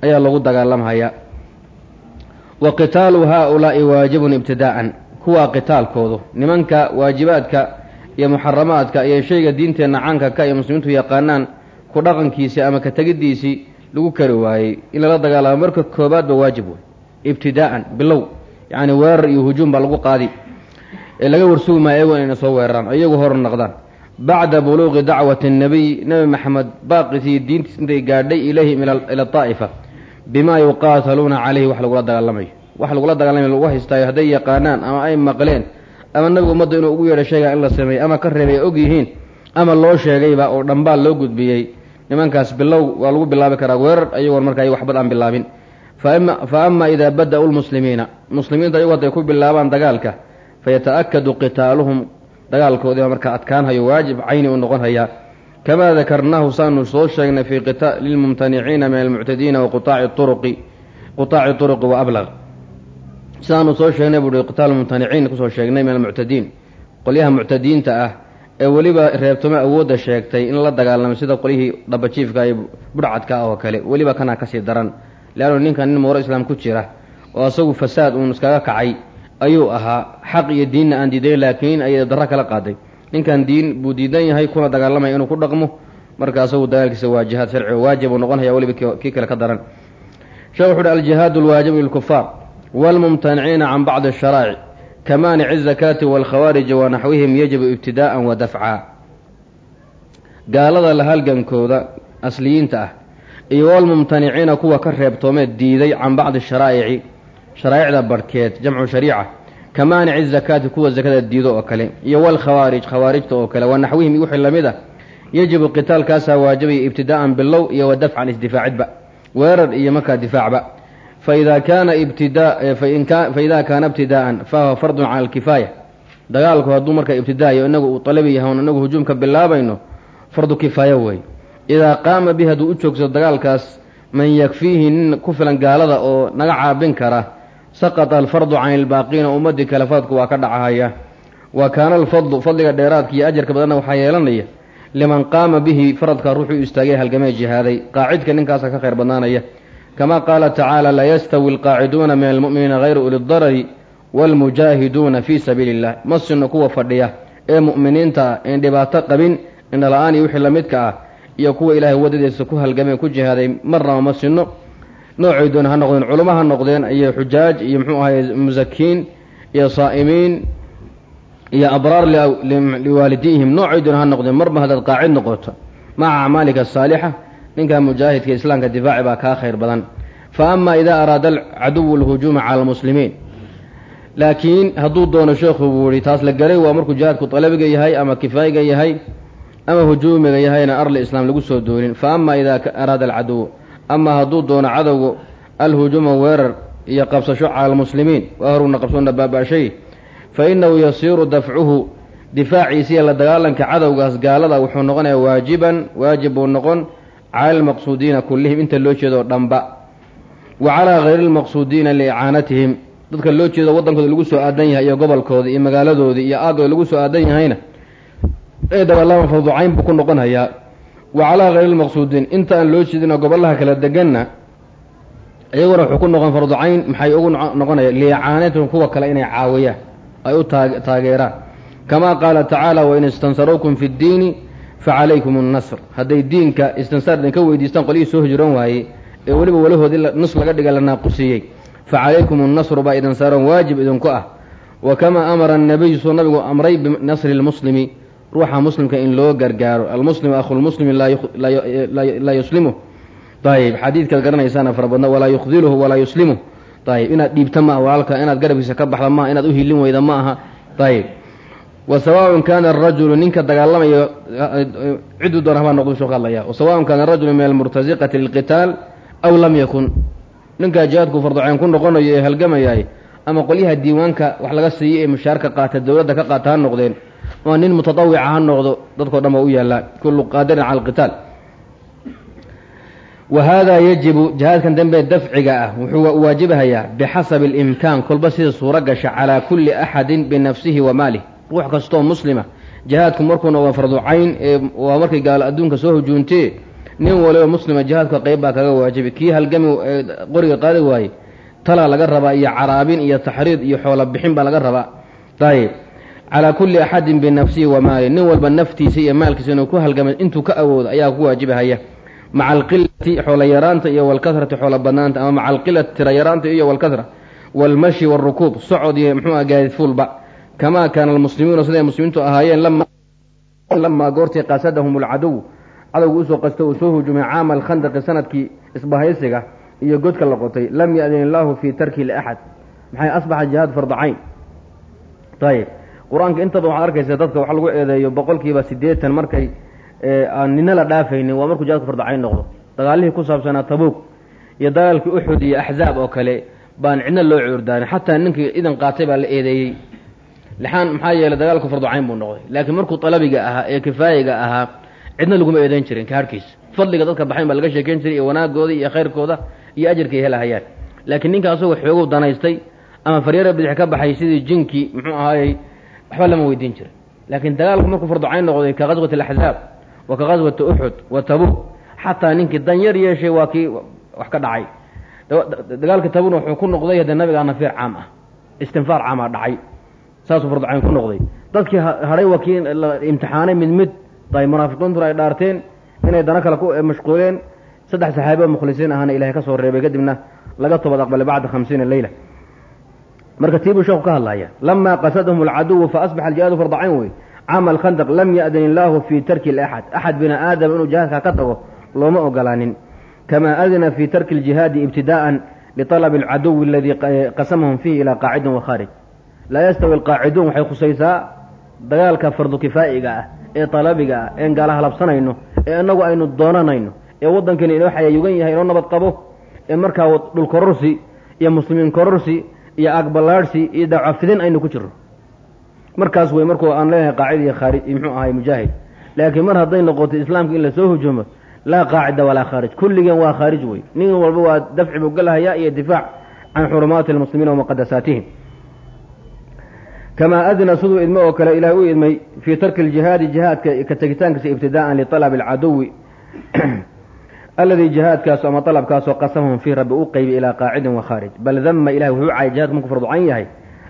ayaa lagu dagaalamhayaa wa qitaalu haa-ulaa'i waajibun ibtidaa'an kuwaa qitaalkoodu nimanka waajibaadka iyo muxaramaadka iyo shayga diinteenna caanka ka iyo muslimiintu yaqaanaan ku dhaqankiisii ama ka tegiddiisii lagu kari waayey in lala dagaalamo marka koobaadba waajib wey ibtidaa'an bilow yacni weerar iyo hujuum baa lagu qaadi ee laga warsugi maayo iyagu inayna soo weeraraan iyagu hor naqdaan bacda buluuqi dacwati annabiy nebi maxamed baaqisii diintiis intay gaadhay ilayhim ila daa'ifa bimaa yuqaataluuna calayhi wax lagula dagaalamayo. Wax lagula dagaalamayo lagu haystaayo hadday yaqaanaan ama ay maqleen ama nabigu ummadda inuu ugu yeedhay shaygaa in la sameeyey ama ka reebay og yihiin ama loo sheegayba oo dhambaal loo gudbiyey nimankaas bilow waa lagu bilaabi karaa weerar ayagoon markaa waxbad aan bilaabin. Fa ama idaa bada-u lmuslimiina muslimiinta iyagu hadday ku bilaabaan dagaalka fayata'akadu qitaaluhum dagaalkoodiiba markaa adkaanhayo waajib cayni u noqon hayaa kamaa dakarnaahu saanu soo sheegnay fii qitaali lmumtaniciina min almuctadiina wa qutaaci uruqi wa ablaq sidaanu soo sheegnay buuhi qitaal mumtaniciin ku soo sheegnay min almuctadiin qolyaha muctadiinta ah ee weliba reebtamo awoodda sheegtay in la dagaalamo sida qolyihii dhabajiifka iyo budhcadka oo kale weliba kanaa ka sii daran leannu ninkan nin mooro islaam ku jira oo asagu fasaad uun iskaga kacay ayuu ahaa xaq iyo diinna aan diidayn laakiin ayay darro kala qaaday ninkan diin buu diidan yahay kuna dagaalamaya inuu ku dhaqmo. Marka asagu dagaalkiisa waa jihaad waajib uu noqonaya weliba kii kale ka daran. Sheekh wuxu uhi aljihaadu alwaajibu lilkufaar waalmumtaniciina can bacdi asharaa'ic kamaanici azakaati waalkhawaariji wa naxwihim yajibu ibtidaa'an wa dafca. Gaalada la halgankooda asliyiinta ah iyo walmumtaniciina kuwa ka reebtoomeed diiday can bacdi sharaa'ici sharaa'icda barhkeed jamcu shariica ka maanici zakaati kuwa zakada diido oo kale iyo walkhawaarij khawaarijta oo kale wa naxwihim wixii la mid a yajibu qitaalkaasaa waajibaya ibtidaa'an bilow iyo wa dafcan isdifaacidba weerar iyo markaa difaacba. Faida kaana ibtida faida kaana ibtidaa'an fahuwa fardun cala alkifaaya. Dagaalku hadduu markaa ibtidaayo inagu uu talabi yahay on inagu hujuumka bilaabayno fardu kifaayo wey idaa qaama bihi hadduu u joogsado dagaalkaas man yakfiihi nin ku filan gaalada oo naga caabin kara saqata alfardu can ilbaaqiina ummadii kale faradku waa ka dhacahaya wa kaana alfadlu fadliga dheeraadka iyo ajarka badanna waxaa yeelanaya liman qaama bihi faradka ruuxuu istaagay halgamee jihaaday qaacidka ninkaasa ka khayr badnaanaya kama qaala tacaala la yastawi alqaaciduuna min almu'miniina hayru uli darari waalmujaahiduuna fii sabiili illah ma sinno kuwa fadhiya ee mu'miniinta ah een dhibaato qabin indhala-aan iyo wixii lamidka ah iyo kuwa ilaahay wadadiisa ku halgameen ku jihaaday marnaba ma sinno noocay doona ha noqdeen culamo ha noqdeen iyo xujaaj iyo muxuu ahaye musakiin iyo saa'imiin iyo abraar liwaalidiihim. Noocay doona ha noqdeen marba haddaad qaacid noqoto. Maca acmaalika asaalixa ninkaa mujaahidka islaamka difaaci baa kaa khayr badan. Fa ama idaa araada alcaduwu alhujuuma cala almuslimiin. Laakiin hadduu doono sheekhu buu yihi taas la garay waa markuu jihaadku talabiga yahay ama kifaayiga yahay ama hujuumiga yahayna arli islaam lagu soo doonin. Fa ama idaa araada alcaduwu ama hadduu doono cadowga alhujuuma weerar iyo qabsasho cala almuslimiin waa horuna qabsoona baaba-shay fa innahu yasiiru dafcuhu difaaciisiiya la dagaalanka cadowgaas gaalada wuxuu noqonayaa waajiban waajib buu noqon cala almaqsuudiina kullihim inta loo jeedo dhanba. Wa calaa hayri almaqsuudiina liicaanatihim dadka loo jeedo waddankooda lagu soo aadan yahay iyo gobolkooda iyo magaaladoodii iyo aagooda lagu soo aadan yahayna ee dagaalama farducayn buu ku noqon hayaa wa calaa hayri lmaqsuudiin inta aan loo jeedinoo gobollaha kala deganna iyaguna wuxuu ku noqon farducayn maxay ugu noqonaya liicaanatihim kuwa kale inay caawiyaan ay u taageeraan. Kamaa qaala tacaala wain istansaruukum fi ddiini facalaykum annasr. Hadday diinka istinsaar idinka weydiistaan qolihii soo hijroon waayey ee weliba walahoodii nus laga dhiga la naaqusiyey. Facalaykum annasru baa idin saaran waajib idinku ah. Wa kamaa amara annabiyu suu nabigu amray binasri lmuslimi ruuxa muslimka in loo gargaaro. Almuslimu akhulmuslimi laa yuslimuh ayib xadiidkaad garanaysaana fara badna walaa yukhdiluhu walaa yuslimuh ayib inaad dhiibta ma aha walaalka inaad garabkiisa ka baxda maaha inaad u hilin weyda ma aha. Ayib wa sawaaun kaana arajulu ninka dagaalamayo ciduu doona habaa noqdu ka hadlaya wasawaaun kaana arajulu min almurtasiqati lilqitaal aw lam yakun. Ninkaa jihaadku farducayn ku noqonayo ee halgamayaay ama qolyaha diiwaanka wax laga siiyo ee mushaarka qaata dowladda ka qaata ha noqdeen ama nin mutadawica ha noqdo dadkao dhan baa u yaallaa. Kullu qaadirin cala alqitaal. Wa haadaa yajibu jihaadkan dambe dafciga ah wuxuu waajibahayaa bixasabi alimkaan kolba sida suuro gasha calaa kulli axadin binafsihi wa maalih ruux kastoo muslima jihaadku markuuna waa farducayn waa markay gaalo adduunka soo hujuuntee nin waliba muslima jihaadka qayb baa kaga waajibi. Kii halgami qoriga qaadi waaye talaa laga rabaa iyo caraabin iyo taxriid iyo xoolo bixin baa laga rabaa. Ayib calaa kulli axadin binafsihi wa maali nin walba naftiisa iyo maalkiisa inuu ku halgamay intuu ka awoodo ayaa ku waajibahaya maca alqilati xoola yaraanta iyo walkasrati xoola badnaanta ama maca alqilati tira yaraanta iyo walkasra waalmashi waarukuub socod iyo muxuu ah gaadid fuulba kamaa kaana almuslimuuna siday muslimiintu ahaayeen lamaa goortii qasadahum alcadow cadowga u soo qasto uu soo hujumay caama alkhandaqi sannadkii isbahaysiga iyo godka la qotay lam ya'din illaahu fii tarki liaxad maxay asbaxa jihaad fardacayn ayib qur'aanka intaba waxaad arkaysa dadka wax lagu eedeeyo boqolkiiba siddeetan markay aan nina la dhaafaynin waa markuu jihaadku fardacayn noqdo. Dagaalihii ku saabsanaa tabuug iyo dagaalkii uxud iyo axzaab oo kale baan cidna loo cuurdaanin xataa ninkii idan qaatay baa la eedeeyey. Lixaan maxaa yeelay dagaalku farducayn buu noqday. Laakiin markuu talabiga ahaa ee kifaayiga ahaa cidna laguma eedayn jirin kaharhkiisa fadliga dadka baxayn baa laga sheekayn jiray iyo wanaagooda iyo khayrkooda iyo ajarka ay helahayaan. Laakiin ninka asagoo xoogow danaystay ama faryara bidix ka baxay sidii jinkii muxuu ahaayey waxba lama weydiin jirin. Laakiin dagaalku markuu farducayn noqday ka qaswati alaxzaab wa ka qaswati uxud wa tabuuk. Xataa ninkii dan yar yeeshay waa kii wax ka dhacay. Dagaalka tabuna wuxuu ku noqday haddee nabigaa nafiir caam ah istinfaar caamaa dhacay. Saasuu farducayn ku noqday. Dadkii hadhay waa kii imtixaanay mid mid. Ay munaafiqiintuna ay dhaarteen inay dana kale ku mashquuleen. Saddex saxaabi oo mukhlisiin ahana ilahay ka soo reebay kadibna laga tobad aqbalay bacda khamsiina leyla marka tii buu sheeku ka hadlaya lamaa qasadahum alcaduwu faasbaxa aljihaadu fardacayn wey caama alkhandaq lam ya'dan illaahu fii tarki laxad axad bini aadam inuu jihaadka ka tago looma ogolaanin. Kamaa adina fii tarki aljihaadi ibtidaa'an liطalabi alcaduwi aladii qasamahum fiihi ilaa qaacidin wa khaarij. Laa yastawi alqaaciduun waxay khusaysaa dagaalka fardu kifaa'iga ah ee talabiga ah een gaala halabsanayno ee inagu aynu doonanayno ee waddankeena inoo xayayugan yahay inoo nabad qabo ee markaa dhul kororsi iyo muslimiin kororsi iyo aqbalaadhsi iyo dacafidin aynu ku jirno. Markaas wey markuu aan leenahay qaacida iyo khaarij muxuu ahay mujaahid. Laakiin mar hadday noqoto islaamka in la soo hujuumo laa qaacida walaa khaarij. Kulligeen waa khaarij wey nin walba waa dafci buu galahayaa iyo difaac can xurumaati almuslimiina wa muqadasaatihim kamaa adina siduu idmo oo kale ilahay u idmay fii tarki aljihaadi jihaadka ka tegitaankiisa ibtidaa'an liطalabi alcaduwi aladii jihaadkaasu ama alabkaasoo qasamahum fiih rabbi u qeybi ilaa qaacidin wa khaarij bal dama ilahay wuxuu cayay jihadku markuu farducan yahay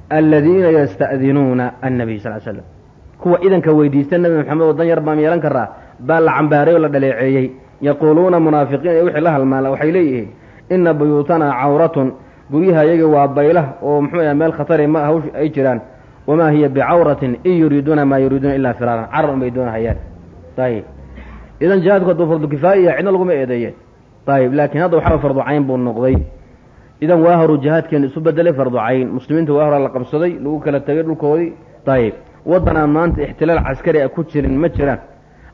aladiina yasta'dinuuna annabiy sal slam kuwa idanka weydiista nebi maxamed oo dan yar baan yeelan karaa baa la cambaaray oo la dhaleeceeyey. Yaquuluuna munaafiqiin iyo wixii la halmaala waxay leeyihiin ina buyuutanaa cawratun guryaha iyaga waa baylah oo muxuu yahay meel khatari ma hawsh ay jiraan. Wamaa hiya bicawratin in yuriiduuna maa yuriiduuna ilaa firaaran carar unbay doonahayaan. Ayib idan jihaadku hadduu fardu kifaaya cidna laguma eedeeyeen ayib laakiin hadda waxaa fardu cayn buu noqday. Idan waa horuu jihaadkeenu isu bedelay fardu cayn. Muslimiinta waa horaa la qabsaday lagu kala tegay dhulkoodii. Ayib waddan aan maanta ixtilaal caskari a ku jirin ma jiraan.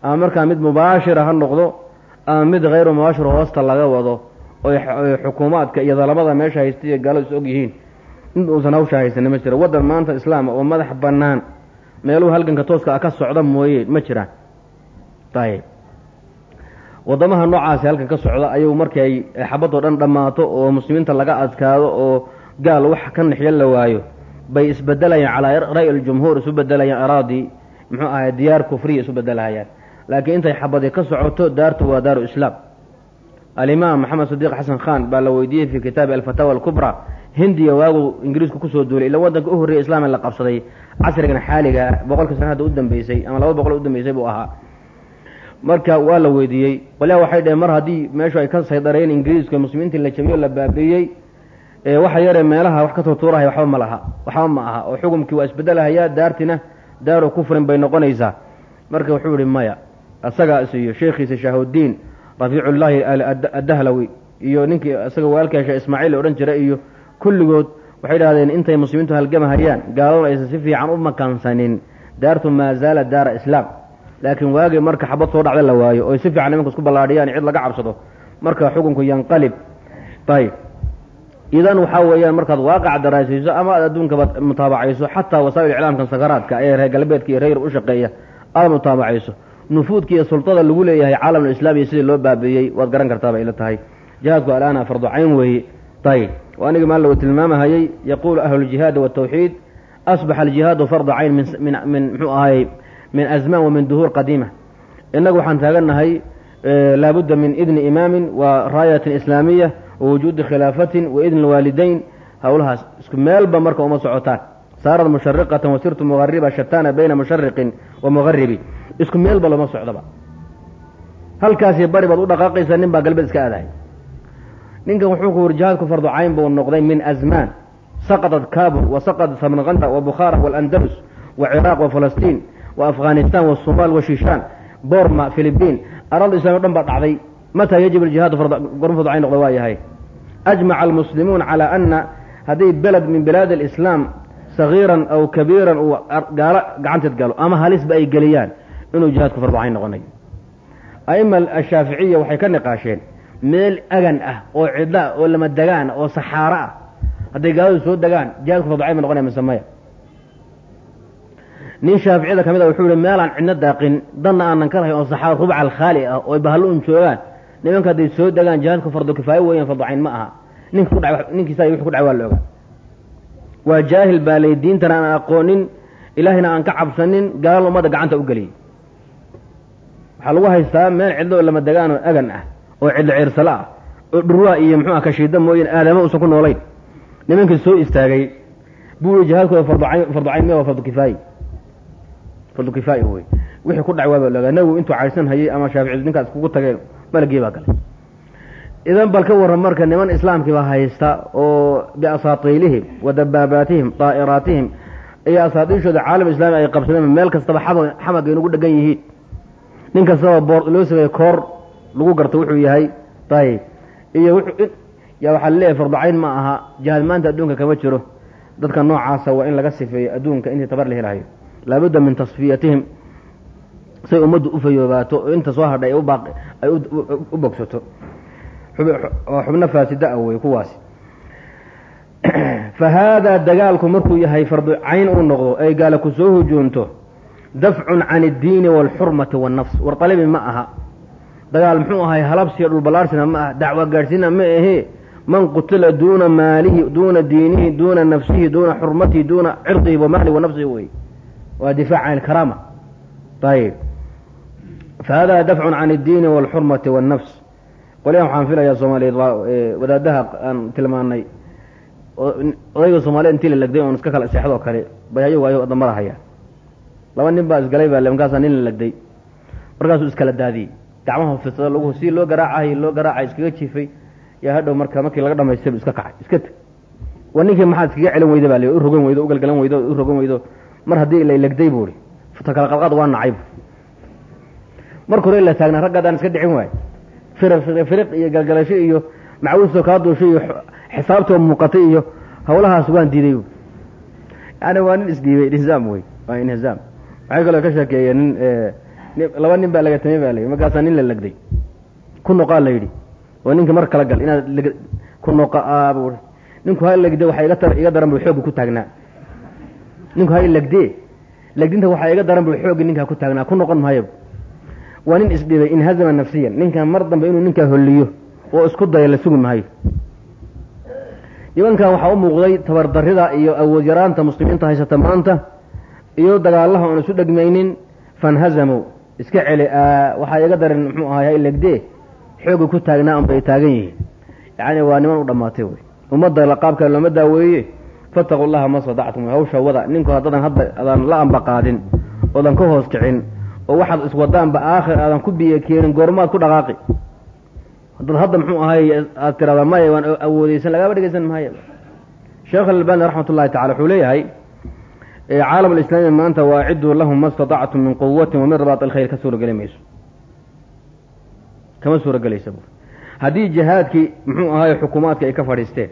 Ama markaa mid mubaashira ha noqdo ama mid hayru mubaashir hoosta laga wado oy xukuumaadka iyo dalabada meesha haysta iyo gaaladu is og yihiin. Mid uusan hawsha haysanin ma jira. Waddan maanta islaama oo madax bannaan meeluhu halganka tooska a ka socda mooye ma jiraan. Ayib waddamaha noocaasi halkan ka socda ayuu markay xabadoo dhan dhammaato oo muslimiinta laga adkaado oo gaal wax ka nixyo la waayo bay isbedelayaan calaa ray aljumhuur isu bedelayaan araadi muxuu ahay diyaar kufriya isu bedelahayaan laakiin intay xabadi ka socoto daartu waa daaru islaam. Alimaam maxamed sadiiq xasan khan baa la weydiiyey fii kitaabi alfataawa alkubra hindiya waagu ingiriisku ku soo duulay ila waddanka u horreeyay islaam la qabsaday casrigan xaaliga boqolka sana hadda u dambeysay ama laba boqol u dambeysay buu ahaa marka waa la weydiiyey. Qolyaha waxay dhaheen mar haddii meeshu ay ka saydareen ingiriiska muslimiintii la jabiyo la baabiiyey waxa yaree meelaha wax ka tuurtuurahay waxba ma laha. Waxba ma aha. Oo xukumkii waa isbedelahayaa daartina daaru kufrin bay noqonaysaa. Marka wuxuu yihi maya isagaa isiyo sheekhiisa shaahudiin rafiicullaahi addahlawi iyo ninkii isaga waalkaasha ismaaciil odhan jira iyo kulligood waxay dhahdeen intay muslimiintu halgamahayaan gaaladuna aysan si fiican u makansanin daartu maa zaala daara islaam laakiin waagii marka xabad soo dhacda la waayo oy si fiican nimanka isku ballaadhiyaan cid laga cabsado marka xukunku yanqalib. Ayib idan waxaa weeyaan markaad waaqac daraasayso ama aad adduunkaba mutaabacayso xataa wasaa'il iclaamkan sakaraadka ee reer galbeedka iyo reer u shaqeeya aada mutaabacayso. Nufuudka iyo sultada lagu leeyahay caalamul islaamiya sidii loo baabiiyey waad garan kartaa bay ila tahay. Jihaadku alaana fardu cayn weeye ayib o anigi maan lagu tilmaamahayey yaquulu ahluljihaadi waatawxiid asbaxa aljihaadu farda cayn min min muxuu ahay min azmaan wa min duhuur qadiima innagu waxaan taagannahay laabudda min idni imaamin wa raayatin islaamiya wa wujuudi khilaafatin wa idni waalidayn. Howlahaas isku meelba marka uma socotaan saarad mushariqatan wasirtu muqariba shataana bayna mushariqin wa muqaribi isku meelba lama socdoba. Halkaasi bari baad u dhaqaaqaysaa nin baa galbeed iska aadahay. Ninkan wuxuu ku yiri jihaadku fardu buu noqday min azmaan. Saqadat kabul wa saqadat samarqanda wa bukhaara waalandalus wa ciraaq wa falastiin somaal wa shishaan borma philibiin arada islam o dhan baa dhacday. Mataa yajib aljihaadu gorma fardu cayn noqda waa yahay. Ajmaca almuslimuun calaa ana hadday beled min bilaadi alislaam sagiiran aw kabiiran uu gaalo gacanteed galo ama halisba ay geliyaan inuu jihaadku fardu cayn noqonayo aima ashaaficiya waxay ka niqaasheen meel agan ah oo cidla oo lama degaan oo saxaaro ah. Hadday gaaladu soo degaan jihaadku farducayn ba noqonaya mise maya nin shaaficiyada ka mid a wuxuu yihi meelaan cidno daaqin. Danna aanan ka lahayn oo saxaaro rubca alkhaali ah oo bahallo un joogaan nimanka hadday soo degaan jihaadku fardu kifaayo weeyaan farducayn ma aha. Ninkiisa wixii ku dhacay waa la ogaa. Waa jaahil baa lay diintana aan aqoonin. Ilaahayna aan ka cabsanin. Gaalal ummadda gacanta u geliyey waxaa lagu haystaa meel cidlo lama degaan oo agan ah oo cidlo ciirsalo ah oo dhurwaa iyo muxuuah kashiida mooyane aadama uusan ku noolayn. Nimankii soo istaagay buu yihi jihaadkooda farducayn me waa fardu kifaayi fardu kifaayi wey wixii ku dhacay waaba la ogaa nabigu intuu caydhsan hayay ama shaaficiyadu ninkaas iskugu tageen malagii baa galay idan bal ka warran marka niman islaamkiiba haysta oo biasaatiilihim wa dabaabaatihim daa'iraatihim iyo asaadiishooda caalam islaami ay qabsadeen meel kastaba xama xamagay nagu dhegan yihiin. Nin kastaba boor loo sameeyey koor lagu garto wuxuu yahay ayib iyo yaa waxaa la leeyahay farducayn ma aha jihaad maanta adduunka kama jiro. Dadka noocaasa waa in laga sifeeyo adduunka intii tabar la helahayo laabudda min tasfiyatihim say ummaddu u fayoobaato oo inta soo hadhay ay u bogsato. Xubno faasida a wey kuwaasi. Fa haadaa dagaalku markuu yahay fardu cayn uu noqdo ay gaala ku soo hujuunto dafcun can addiini waalxurmati waannafs war dalibi ma aha. Dagaal muxuu ahay halabsiya dhulballaarsina ma aha dacwa gaadhsiina ma ahee man qutila duuna maalihi duuna diinihi duuna nafsihi duuna xurmatihi duuna cirdihi wa maalihi wa nafsihi waa can ilkaraama. Ayib fa hada dafcun can addiini waalxurmati waannafs qolyahan waxaan filayaa soomaaliyeed wadaadaha aan tilmaanay. Odayga soomaaliyed intii la legday oon iska kala seexdoo kale bay ayagu ay dambada hayaan laba nin baa isgalay baa markaasaa nin la legday markaasuu iskala daadiyey. Gacmaha firsada lagu si loo garaacahay loo garaacay iskaga jiifay. Yaa hadhow marka markii laga dhamaystay iska kacay iska teg waa ninkii maxaad iskaga celin weyda baa le u rogan weydo u galgalan weydo u rogan weydo mar haddii la legday buu ihi ta kala qalqaad waa nacayb. Marka hore la taagnaa raggaadaan iska dhicin waayo. Firiq iyo galgalasho iyo macawistoo kaa duusho iyo xisaabtoo muuqatay iyo hawlahaas waan diiday yani waa nin isdhiibay inhizaam wey waa inhizaam waxay kaloo ka sheekeeye nin laba nin baa laga tamay baa la yidhi markaasaa nin la legday ku noqaa la yidhi oo ninka mar kala gal inaad ku noqa bu ninku ha legde waxaa iga daran bu xoogga ku taagnaa ninku ha legdee legdinta waxaa iga daran bu xooggi ninkaa ku taagnaa ku noqon maayo. Waa nin isdhibay inhazama nafsiyan. Ninkan mar dambe inuu ninkaa holliyo oo isku daya la sugi maayo. Nimankan waxaa u muuqday tabardarida iyo awood yaraanta muslimiinta haysata maanta iyo dagaalaha oon isu dhegmaynin fanhazamow iska celi waxaa iga daran muxuu ahay legdee xooga ku taagnaa un bay taagan yihiin. Yacni waa niman u dhammaatay wey. Ummadda qaabkaa looma daaweeye fataqu llaha ma sadactum hawsha wada ninku haddadan hadda adaan la amba qaadin oodan ka hoos kicin oo waxaad iswadaanba aakhir aadan ku biyo keenin goormaad ku dhaqaaqi. Haddaad hadda muxuu ahay aad tirahdaa maya waan awoodeysan lagaaba dhegeysan maayo sheekh alalbani raxmat ullahi tacala wuxuu leeyahay caalam alislaami maanta waaciduu lahum ma statactum min quwatin wa min rabaat alkhayr ka suurageli mayso kama suuragelaysa bu haddii jihaadkii muxuu ahay xukuumaadka ay ka fadhiisteen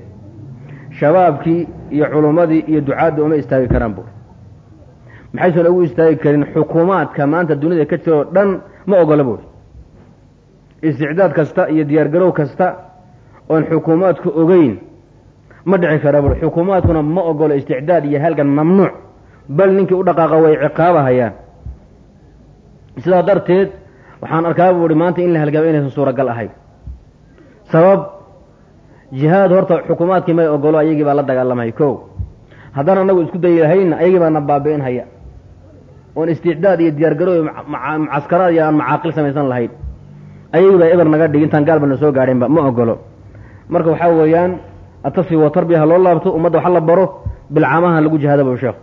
shabaabkii iyo culummadii iyo ducaaddii uma istaagi karaan bu maxaysan ugu istaagi karin xukuumaadka maanta dunida ka jira oo dhan ma ogola buuri isticdaad kasta iyo diyaargarow kasta oon xukuumaadku ogeyn ma dhici kara buuri xukuumaadkuna ma ogolo isticdaad iyo halgan mamnuuc bal ninkii u dhaqaaqa way ciqaabahayaan sidaa darteed waxaan arkaa buuhi maanta in la halgaamo inaysan suuragal ahayn. Sabab jihaad horta xukuumaadkii may ogolo ayagii baa la dagaalamay ko haddaan anagu isku dayi lahayna ayagii baa na baabi'in haya. Oon isticdaad iyo diyaargarooy mucaskaraad iyo aan macaaqil samaysan lahayn. Ayagii baa eber naga dhig intaan gaalba na soo gaadhinba ma ogolo. Marka waxaa weeyaan atasfiya wa tarbiya loo laabto ummadda waxa la baro bilcamaha lagu jihaada bu sheekh.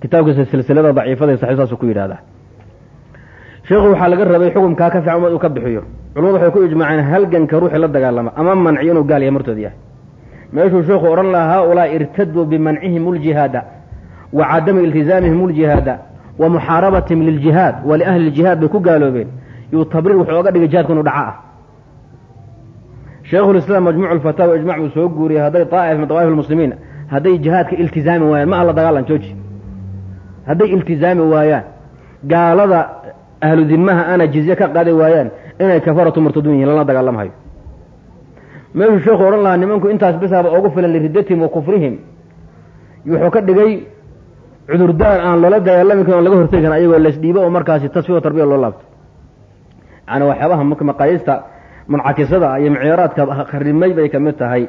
Kitaabkiisa silsilada daciifada saxii saasuu ku yidhahdaa sheekhu waxaa laga rabay xukumkaa ka fiican umad uu ka bixiyo. Culamadu waxay ku ijmaaceen halganka ruuxii la dagaalama ama manciyo inuu gaal yahay martood yahay. Meeshuu sheekhu odhan lahaa haaulaa irtaduu bimancihim ljihaada wa cadami iltizaamihim ljihaada wa muxaarabatihim liljihaad wa liahli ljihaad bay ku gaaloobeen. Yuu tabriir wuxuu oga dhigay jihaadku inu dhaca ah. Sheekhulislaam majmuuc lfataawa ijmac buu soo guuriyey hadday daa'if min dawaa'if lmuslimiin hadday jihaadka iltizaami waayaan ma alla dagaalan jooji. Hadday iltizaami waayaan gaalada ahlu dimaha ana jizye ka qaadi waayaan inay kafaratu murtaduun yihiin lala dagaalamahayo meeshuu sheekhu odhan lahaa nimanku intaas bisaaba ugu filan liriddatihim wa wuxuu ka dhigay cudurdaan aan loola dagaalami karin on laga hortegi karin ayagoo laisdhiibo oo markaasi tasfiya tarbiya loo laabto yani waxyaabaha maqaayista muncakisada iyo micyaaraadka kharimay bay ka mid tahay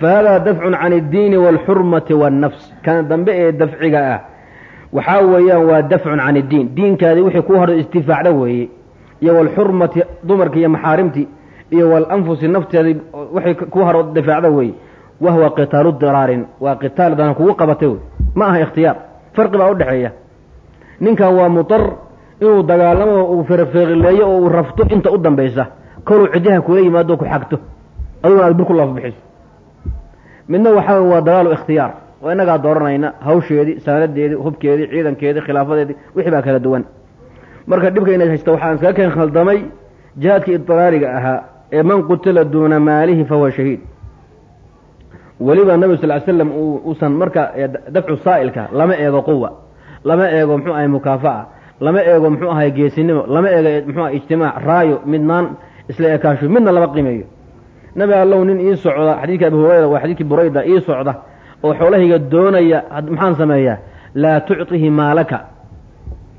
fa hada dafcun can addiini waalxurmati waannafs kan dambe ee dafciga ah waxaa weeyaan waa dafcun can iddiin diinkaadii wixii kuu hor istifaacda weeye. Iyo waalxurmati dumarki iyo maxaarimtii iyo waalanfusi nafteedii waxay kuu hor difaacda weeye. Wahwa qitaalu diraarin waa qitaal dana kugu qabatay wey ma aha ikhtiyaar. Farqi baa udhexeeya ninkan waa mutar inuu dagaalamo uu feerfeeqileeyo oo uu rafto inta u dambaysa. Koluu cidyaha kula yimaado ku xagto. Aduguna aad bur ku laafbixiso midna waxaa waa dagaalu ikhtiyaar oo innagaa dooranayna hawsheedii saanadeedii hubkeedii ciidankeedii khilaafadeedii wixii baa kala duwan. Marka dhibka inaad haysto waxaan iskaga keen khaldamay jihaadkii idiraariga ahaa ee man qutila duuna maalihi fahuwa shahiid. Weliba nabigu sal slam uusan marka dafcu saa'ilka lama eego quwa lama eego muxuu ahay mukaafa'a lama eego muxuu ahay geesinimo lama eego muxuu ahay ijtimaac raayo midnaan isla ekaasho midna lama qiimeeyo. Nabi allow nin ii socda xadiidkii abi hurayra waa xadiidkii burayda ii socda oo xoolahayga doonaya maxaan sameeyaa? Laa tucطihi maalaka.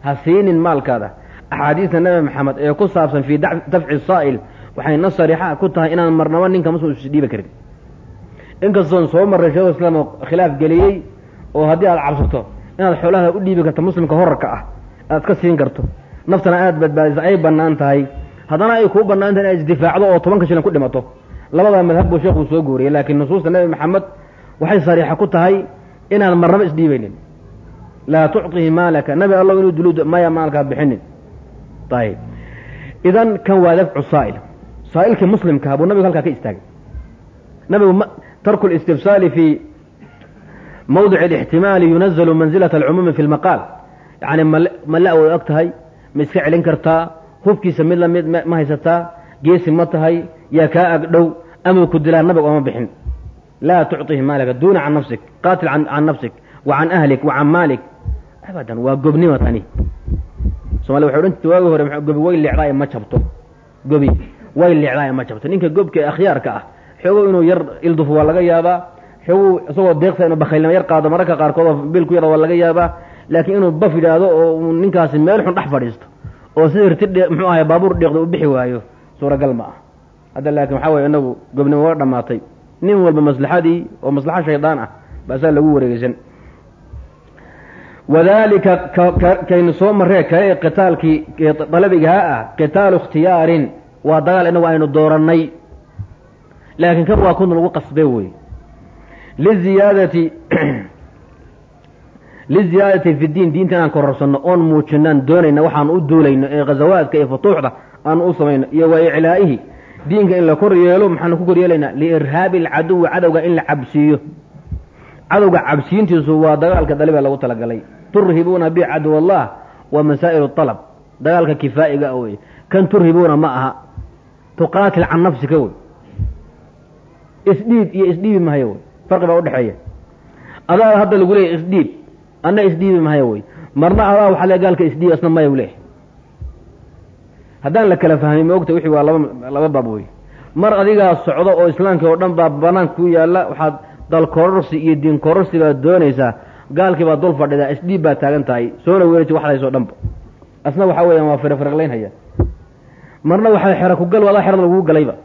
Ha siinin maalkaada. Axaadiista nabi maxamed ee ku saabsan fii dafci saa'il waxay na sariixa ku tahay inaan marnabo ninka muslim isdhiibi karin. Inkastoon soo marray sheekhu islaam khilaaf geliyey oo haddii aad cabsato inaad xoolaha u dhiibi karto muslimka horarka ah aad ka siin karto naftana aad badbaadiso ay bannaan tahay. Haddana ay kuu bannaan tahay inaad isdifaacdo oo tobanka shilin ku dhimato. Labadaa madhab buu sheekuu soo guuriyey laakiin nusuusta nebi maxamed waxay sariixa ku tahay inaad marnabo isdhiibaynin laa tucطihi maalaka nabi allow inuu duluud maya maalkaa bixinin ayib idan kan waa dafcu saa'il saa'ilkii muslimkaha buu nabigu halkaa ka istaagay nabigu tarku اlistifsaali fi mawdic اlاxtimaali yunazalu manzilaة alcumuumi fi اlmaqaal yani ma la awood og tahay ma iska celin kartaa hubkiisa mid lamid ma haysataa geesi ma tahay yaa kaa ag dhow amuu ku dilaa nabig ooma bixin laa tucطihi maalaka duuna can nafsik qaatil can nafsik wa ahlik wa maalik abadan waa gobnima tani somalia waxay odhan jirta waagi hore gobi way leecdaaye ma jabto gobi way leecdaaye ma jabto ninka gobka akhyaarka ah xoogow inuu yar ildufo waa laga yaabaa xoogow isagoo deeqsa inuu bakhaylnimo yar qaado mararka qaarkood oo bil ku yara waa laga yaabaa laakiin inuu baf yidhaahdo oo ninkaasi meel xun dhex fadhiisto oo sida riti muxuu ahay baabuur dheeqda u bixi waayo suuragal ma ah hadda laakiin waxaa weye inagu gobnimo waa dhammaatay nin walba maslaxadii oo maslaxa shaydaan ah baasaa lagu wareegeysan wadalika kaynu soo marree kale ee qitaalkii dalabigaha ah qitaalu ikhtiyaarin waa dagaal inagu aynu doorannay. Laakiin kan waa kun lagu qasbe wey liziyaadati liziyaadati fi diin diinta inaan kororsanno oon muujinaan doonayna waxaan u duulayno ee ghazawaadka iyo futuuxda aan u samayno iyo wa diinka in la kor yeelo maxaanu ku kor yeelaynaa? Liirhaabi alcaduwi cadowga in la cabsiiyo. Cadowga cabsiintiisu waa dagaalka daliba lagu talagalay. Turhibuuna bi wa masaa'il alab dagaalka kifaa'iga a wey kan turhibuuna ma aha. Tuqaatil can nafsika wey isdhiib iyo isdhiibi mahayo wey farqi baa udhexeeya adaa hadda lagu leeyahy isdhiib anna isdhiibi mahayo wey marna adaa waxaa le gaalka isdhiib asna maya u leeyahy haddaan la kala fahmay maogta wixii waa laba laba baab wey mar adigaa socdo oo islaamkii oo dhan baa banaanka ku yaalla waxaad dal kororsi iyo diin kororsi baad doonaysaa gaalkii baad dul fadhidaa isdhiib baad taagan tahay soona weerati waxdaysoo dhanba. Asna waxaa weeyaan waa firafiraqlaynhaya marna waxaa xera ku gal adaa xerada lagugu galayba.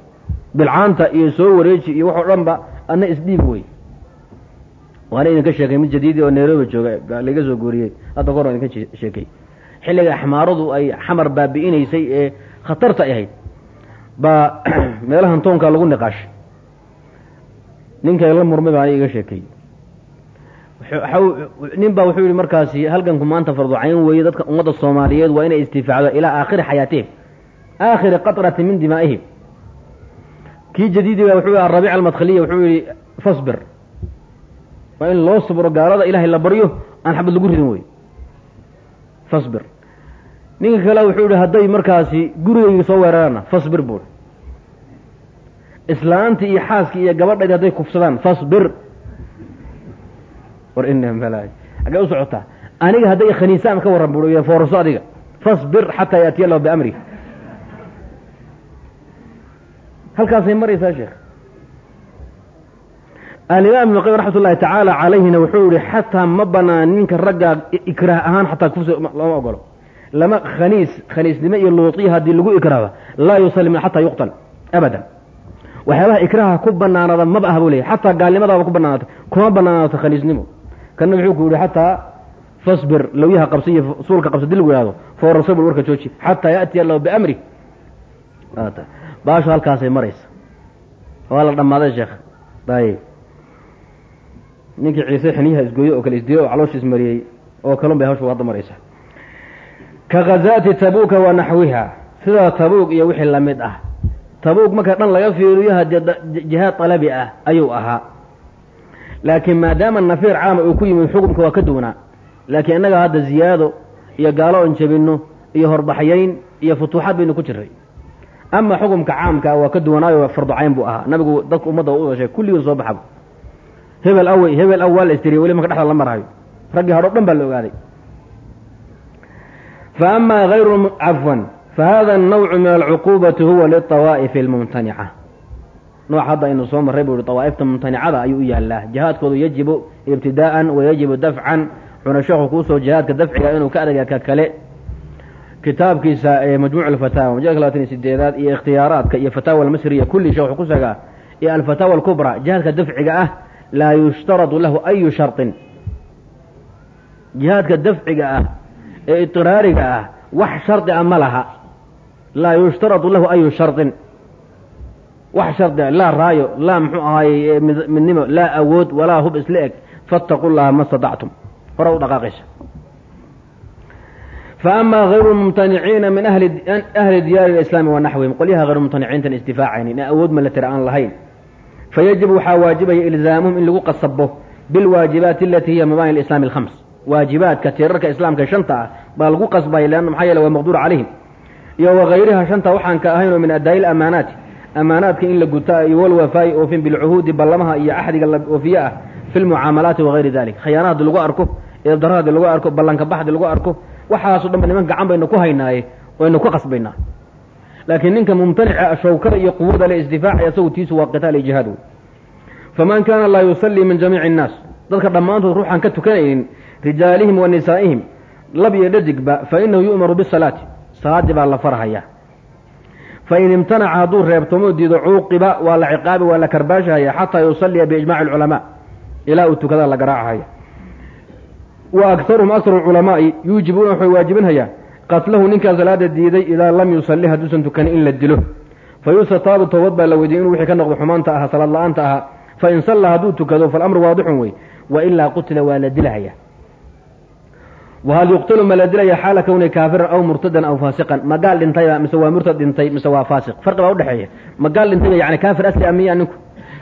Bilcaanta iyo soo wareeji iyo waxoo dhan ba adna isdhiib wey waana idinka sheekay mid jadiidi oo nairobi jooga laga soo guuriyey hadda kor idinka sheekay xilliga axmaaradu ay xamar baabi'inaysay ee khatarta ahayd baa meelahan toonkaa lagu niqaashay ninka la murmay baa iga sheekay. Nin baa wuxuu yihi markaasi halganku maanta farducayn weeye dadka ummadda soomaaliyeed waa inay istifaacdo ilaa aakhiri xayaatihim aakhiri qatrati min dimaa'ihim. Kii jadiidiga wuxuu yihi arabiic almadkhaliya wuxuu yihi fasbir. Waa in loo sabro gaalada ilaahay la baryo aan xabad lagu ridin wey fasbir. Ninka kale wuxuu yihi hadday markaasi gurigayga soo weeraraanna fasbir buui islaantii iyo xaaskii iyo gabadhaydi hadday kufsadaan fasbir. War ina mala xaggee u socotaa aniga hadday khaniisaan ka warran bui foorso adiga. Fasbir xataa yaatiya allahu biamri halkaasay maraysaa sheekh alimaam ibnu qayim raxmat ullahi tacaala calayhina wuxuu yihi xataa ma banaan ninka raggaa ikraah ahaan xataa kufsi lama ogolo. Lama khaniis khaniisnimo iyo luuqiya haddii lagu ikraahba laa yusalli min xataa yuqtal abadan. Waxyaabaha ikraaha ku banaanada maba ah buu leeyay xataa gaalnimadaaba ku banaanaato kuma banaanaato khaniisnimo. Kanna wuxuu ku yihi xataa fasbir lawyaha qabsa iyo suulka qabsa dii lagu ihahdo foorarsa bul warka jooji. Xataa yaatiya allahu biamri. Baashu halkaasay maraysa. Waa la dhammaaday sheekh ayb ninkii ciise xiniyaha isgooye oo kale isdiyo oo caloosha ismariyey oo kalun bay hawshu hadda maraysa ka khazaati tabuuka wa naxwiha. Sida tabuug iyo wixii la mid ah. Tabuug marka dhan laga fiiriyo jihaad talabi ah ayuu ahaa. Laakiin maadaama nafiir caama uu ku yimid xukumka waa ka duwanaa laakiin innaga hadda ziyaado iyo gaalo on jebinno iyo horbaxyayn iyo futuuxaad baynu ku jiray. Ama xukumka caamka waa ka duwanaayo farducayn buu ahaa. Nabigu dadka ummadda u dashay kulligii soo baxaba hebel awey hebel aw waa la istiriye weli marka dhexda la marahayo raggii hadho dhan baa la ogaaday fa ama hayru cafwan fa hada الnawcu min alcuquubati huwa liطawaa'ifi اlmumtanica nooc hadda aynu soo marray buu ihi dawaa'ifta mumtanicada ayuu u yaalaa jihaadkoodu yajibu ibtidaa'an wa yajibu dafcan xuna sheekhu kuusoo jihaadka dafciga inuu ka adega ka kale kitaabkiisa majmuuc alfataawa majalka labaatan iyo sideedaad iyo ikhtiyaaraadka iyo fataawa almasriya kulli shee wuxuu ku sheegaa iyo alfataawa alkubra jihaadka dafciga ah laa yushtaradu lahu ayu sharطin jihaadka dafciga ah ee iطiraariga ah wax shardi a ma laha laa yushtaradu lahu ayu sharطin wax shardi laa raayo laa muxuu ahaaye midnimo laa awood walaa hub isla eg faاtaqu llaha ma اstaطactum hora u dhaqaaqaysa faama hayru mumtaniciina min ahli diyaari اlislaami wa naxwihim qolyaha hayru mumtaniciintan isdifaacaynin ee awood malatira aan lahayn fayajibu waxaa waajibaya ilzaamuhum in lagu qasabo bilwaajibaati alatii hiya mabaani alislaami alkhams waajibaadka tirarka islaamka shanta ah baa lagu qasbaya leanna maxaa yeele waa maqduur calayhim iyo wagayriha shanta waxaan ka ahayn oo min adaa'i lamaanaati amaanaadka in la gutaa iyo walwafaa'i oofin bilcuhuudi ballamaha iyo axdiga la oofiye ah fi lmucaamalaati wagayri dalik khayaana haddii lagu arko eedaro haddii lagu arko ballanka bax haddii lagu arko waxaaso dhan ba niman gacan baynu ku haynaaye waynu ku qasbaynaa laakiin ninka mumtanica shawkada iyo quwada le isdifaacay isagu tiisu waa qitaal iyo jihaad wey faman kaana laa yusallii min jamiici innaas dadka dhammaantood ruuxaan ka tukanaynin rijaalihim wa nisaa'ihim lab iyo dhadigba fa inahu yu'maru bisalaati salaaddii baa la farhayaa fain imtanaca hadduu reebtamo diido cuuqiba waa la ciqaabi waa la karbaashahaya xataa yusalliya biijmaci alculamaa ilaa uu tukada la garaacahaya wa aktaruhum aktaru culamaai yuujibuuna waxay waajibinhayaan qatlahu ninkaa salaada diiday idaa lam yusalli hadduusan tukanin in la dilo. Fa yustataabu toobad baa la weydiiyey inuu wixii ka noqdo xumaanta ahaa salaad la'aanta ahaa. Fa in sallaa hadduu tukado falamru waadixun wey. Wa qutila waa la dilahaya wahal yuqtalu ma la dilaya xaala kowni kaafiran aw murtadan aw faasiqan. Ma gaal dhintayba mise waa murtad dhintay mise waa faasiq. Farqi baa udhexeeya ma gaal dhintayba yani kaafir asli amiya ninku.